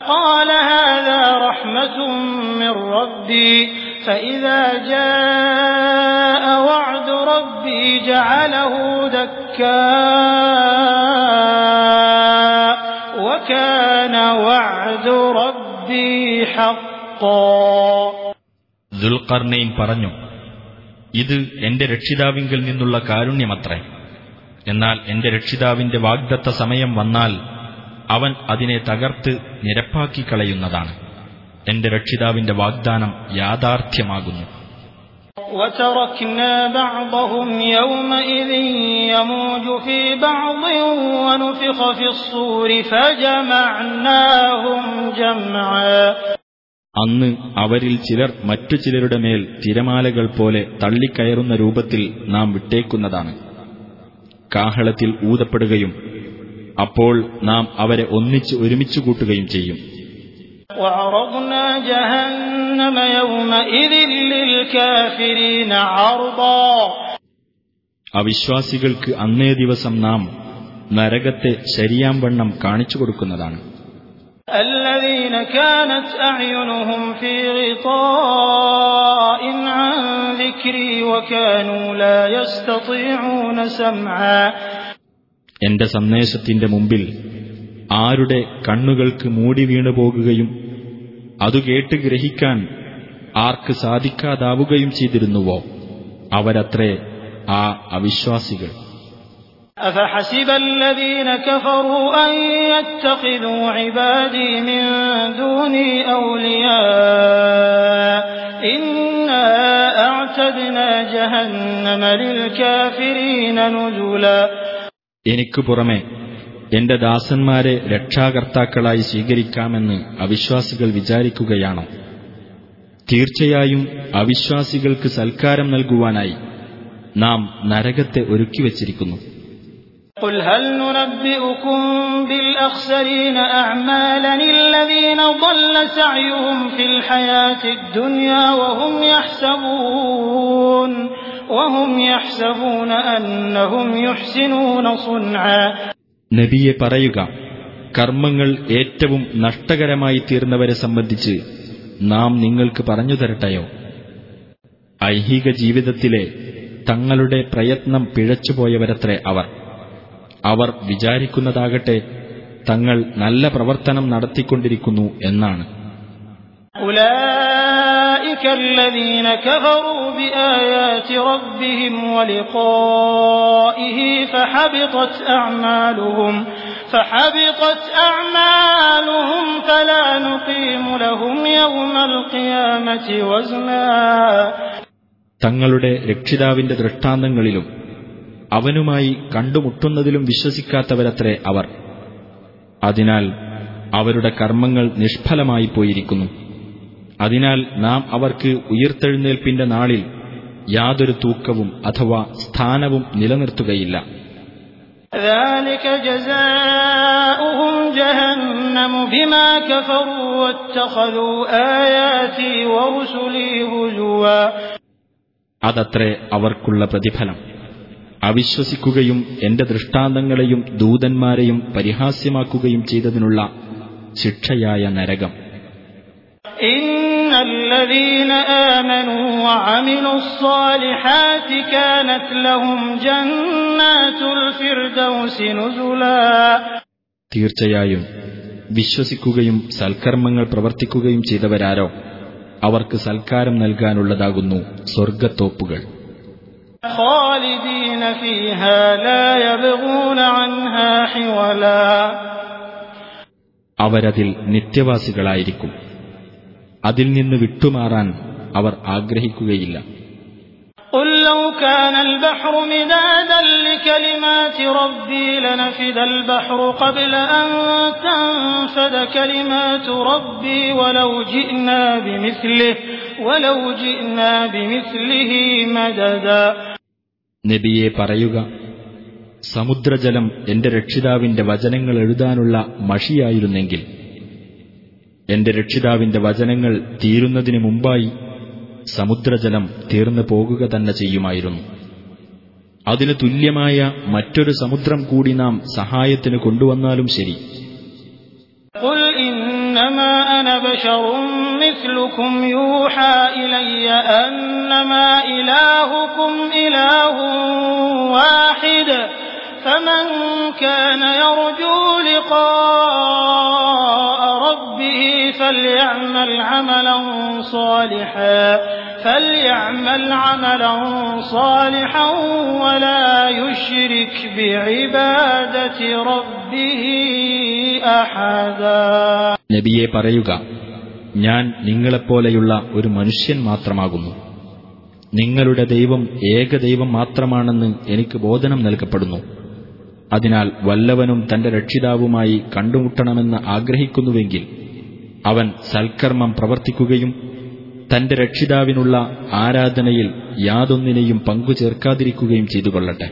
قال هذا رحمة من ربي فإذا جاء وعد ربي جعله دكاء ദുൽഖർണയിൻ പറഞ്ഞു ഇത് എന്റെ രക്ഷിതാവിങ്കിൽ നിന്നുള്ള കാരുണ്യമത്രേ. എന്നാൽ എന്റെ രക്ഷിതാവിന്റെ വാഗ്ദത്ത സമയം വന്നാൽ അവൻ അതിനെ തകർത്ത് നിരപ്പാക്കി കളയുന്നതാണ്. എന്റെ രക്ഷിതാവിന്റെ വാഗ്ദാനം യാഥാർത്ഥ്യമാകുന്നു. وتركنا بعضهم يومئذ يموج في بعض ونفخ في الصور فجمعناهم جمعا അന്ന് അവരിൽ ചിലർ മറ്റു ചിലരുടെ മേൽ തിരമാലകൾ പോലെ തള്ളിക്കയറുന്ന രൂപത്തിൽ നാം വിട്ടേക്കുന്നതാണ് കാഹളത്തിൽ ഊതപ്പെടുകയും അപ്പോൾ നാം അവരെ ഒന്നിച്ച് ഒരുമിച്ചു കൂട്ടുകയും ചെയ്യും وعرضنا جهنم يومئذ للكافرين عرضا അവിശ്വാസികൾക്ക് അന്നേ ദിവസം നാം നരകത്തെ ശരിയാംവണ്ണം കാണിച്ചു കൊടുക്കുന്നതാണ് الذين كانت أعينهم في غطاء عن ذكري وكانوا لا يستطيعون سمعا എന്റെ സന്ദേശത്തിന്റെ മുമ്പിൽ ആരുടെ കണ്ണുകൾക്ക് മൂടി വീണു പോകുകയും അതു കേട്ട് ഗ്രഹിക്കാൻ ആർക്ക് സാധിക്കാതാവുകയും ചെയ്തിരുന്നുവോ അവരത്രേ ആ അവിശ്വാസികൾ أفحسب الذين كفروا أن يتخذوا عبادي من دوني أولياء إنا أعتدنا جهنم للكافرين نزلا എനിക്കു പുറമെ എന്റെ ദാസന്മാരെ രക്ഷാകർത്താക്കളായി സ്വീകരിക്കാമെന്ന് അവിശ്വാസികൾ വിചാരിക്കുകയാണോ. തീർച്ചയായും അവിശ്വാസികൾക്ക് സൽക്കാരം നൽകുവാനായി നാം നരകത്തെ ഒരുക്കിവച്ചിരിക്കുന്നു. قل هل ننبئكم بالأخسرين أعمالا الذين ضل سعيهم في الحياة الدنيا وهم يحسبون وهم يحسبون أنهم يحسنون صنعا നബിയെ പറയുക കർമ്മങ്ങൾ ഏറ്റവും നഷ്ടകരമായി തീർന്നവരെ സംബന്ധിച്ച് നാം നിങ്ങൾക്ക് പറഞ്ഞു തരട്ടെയോ? ഐഹിക ജീവിതത്തിലെ തങ്ങളുടെ പ്രയത്നം പിഴച്ചുപോയവരത്രേ അവർ. അവർ വിചാരിക്കുന്നതാകട്ടെ തങ്ങൾ നല്ല പ്രവർത്തനം നടത്തിക്കൊണ്ടിരിക്കുന്നു എന്നാണ്. أولئك الذين كفروا بآيات ربهم ولقائه فحبطت أعمالهم فحبطت أعمالهم فلا نقيم لهم يوم القيامة وزنا തങ്ങളുടെ രക്ഷിതാവിന്റെ ദൃഷ്ടാന്തങ്ങളിലും അവനുമായി കണ്ടുമുട്ടുന്നതിലും വിശ്വസിക്കാത്തവരത്രേ അവർ അതിനാൽ അവരുടെ കർമ്മങ്ങൾ നിഷ്ഫലമായി പോയിരിക്കുന്നു അതിനാൽ നാം അവർക്ക് ഉയർത്തെഴുന്നേൽപ്പിന്റെ നാളിൽ യാതൊരു തൂക്കവും അഥവാ സ്ഥാനവും നിലനിർത്തുകയില്ല. അതത്രേ അവർക്കുള്ള പ്രതിഫലം. അവിശ്വസിക്കുകയും എന്റെ ദൃഷ്ടാന്തങ്ങളെയും ദൂതന്മാരെയും പരിഹാസ്യമാക്കുകയും ചെയ്തതിനുള്ള ശിക്ഷയായ നരകം. الذين آمنوا وعملوا الصالحات كانت لهم جنات الفردوس نزلا തീർച്ചയായും വിശ്വസിക്കുകയും സൽക്കർമ്മങ്ങൾ പ്രവർത്തിക്കുകയും ചെയ്തവരാരോ അവർക്ക് സൽക്കാരം നൽകാനുള്ളതാകുന്നു സ്വർഗത്തോപ്പുകൾ خالدين فيها لا يبغون عنها حولا അവരതിൽ നിത്യവാസികളായിരിക്കും അതിൽ നിന്ന് വിട്ടുമാറാൻ അവർ ആഗ്രഹിക്കുകയില്ല قل لو كان البحر مدادا لكلمات ربي لنفد البحر قبل أن تنفد كلمات ربي ولو جئنا بمثله ولو جئنا بمثله مددا നബിയെ പറയുക സമുദ്രജലം എന്റെ രക്ഷിതാവിന്റെ വചനങ്ങൾ എഴുതാനുള്ള മഷിയായിരുന്നെങ്കിൽ എന്റെ രക്ഷിതാവിന്റെ വചനങ്ങൾ തീരുന്നതിന് മുമ്പായി സമുദ്രജലം തീർന്നു പോകുക തന്നെ ചെയ്യുമായിരുന്നു അതിന് തുല്യമായ മറ്റൊരു സമുദ്രം കൂടി നാം സഹായത്തിന് കൊണ്ടുവന്നാലും ശരി قل إنما أنا بشر مثلكم يوحى إلي أنما إلهكم إله واحد فمن كان يرجو لقاء ربه فليعمل عملا صالحا فليعمل عملا صالحا ولا يشرك بعبادة ربه أحدا നബിയെ പറയുക ഞാൻ നിങ്ങളെപ്പോലെയുള്ള ഒരു മനുഷ്യൻ മാത്രമാകുന്നു നിങ്ങളുടെ ദൈവം ഏകദൈവം മാത്രമാണെന്ന് എനിക്ക് ബോധനം നൽകപ്പെടുന്നു അതിനാൽ വല്ലവനും തന്റെ രക്ഷിതാവുമായി കണ്ടുമുട്ടണമെന്ന് ആഗ്രഹിക്കുന്നുവെങ്കിൽ അവൻ സൽക്കർമ്മം പ്രവർത്തിക്കുകയും തന്റെ രക്ഷിതാവിനുള്ള ആരാധനയിൽ യാതൊന്നിനെയും പങ്കുചേർക്കാതിരിക്കുകയും ചെയ്തുകൊള്ളട്ടെ.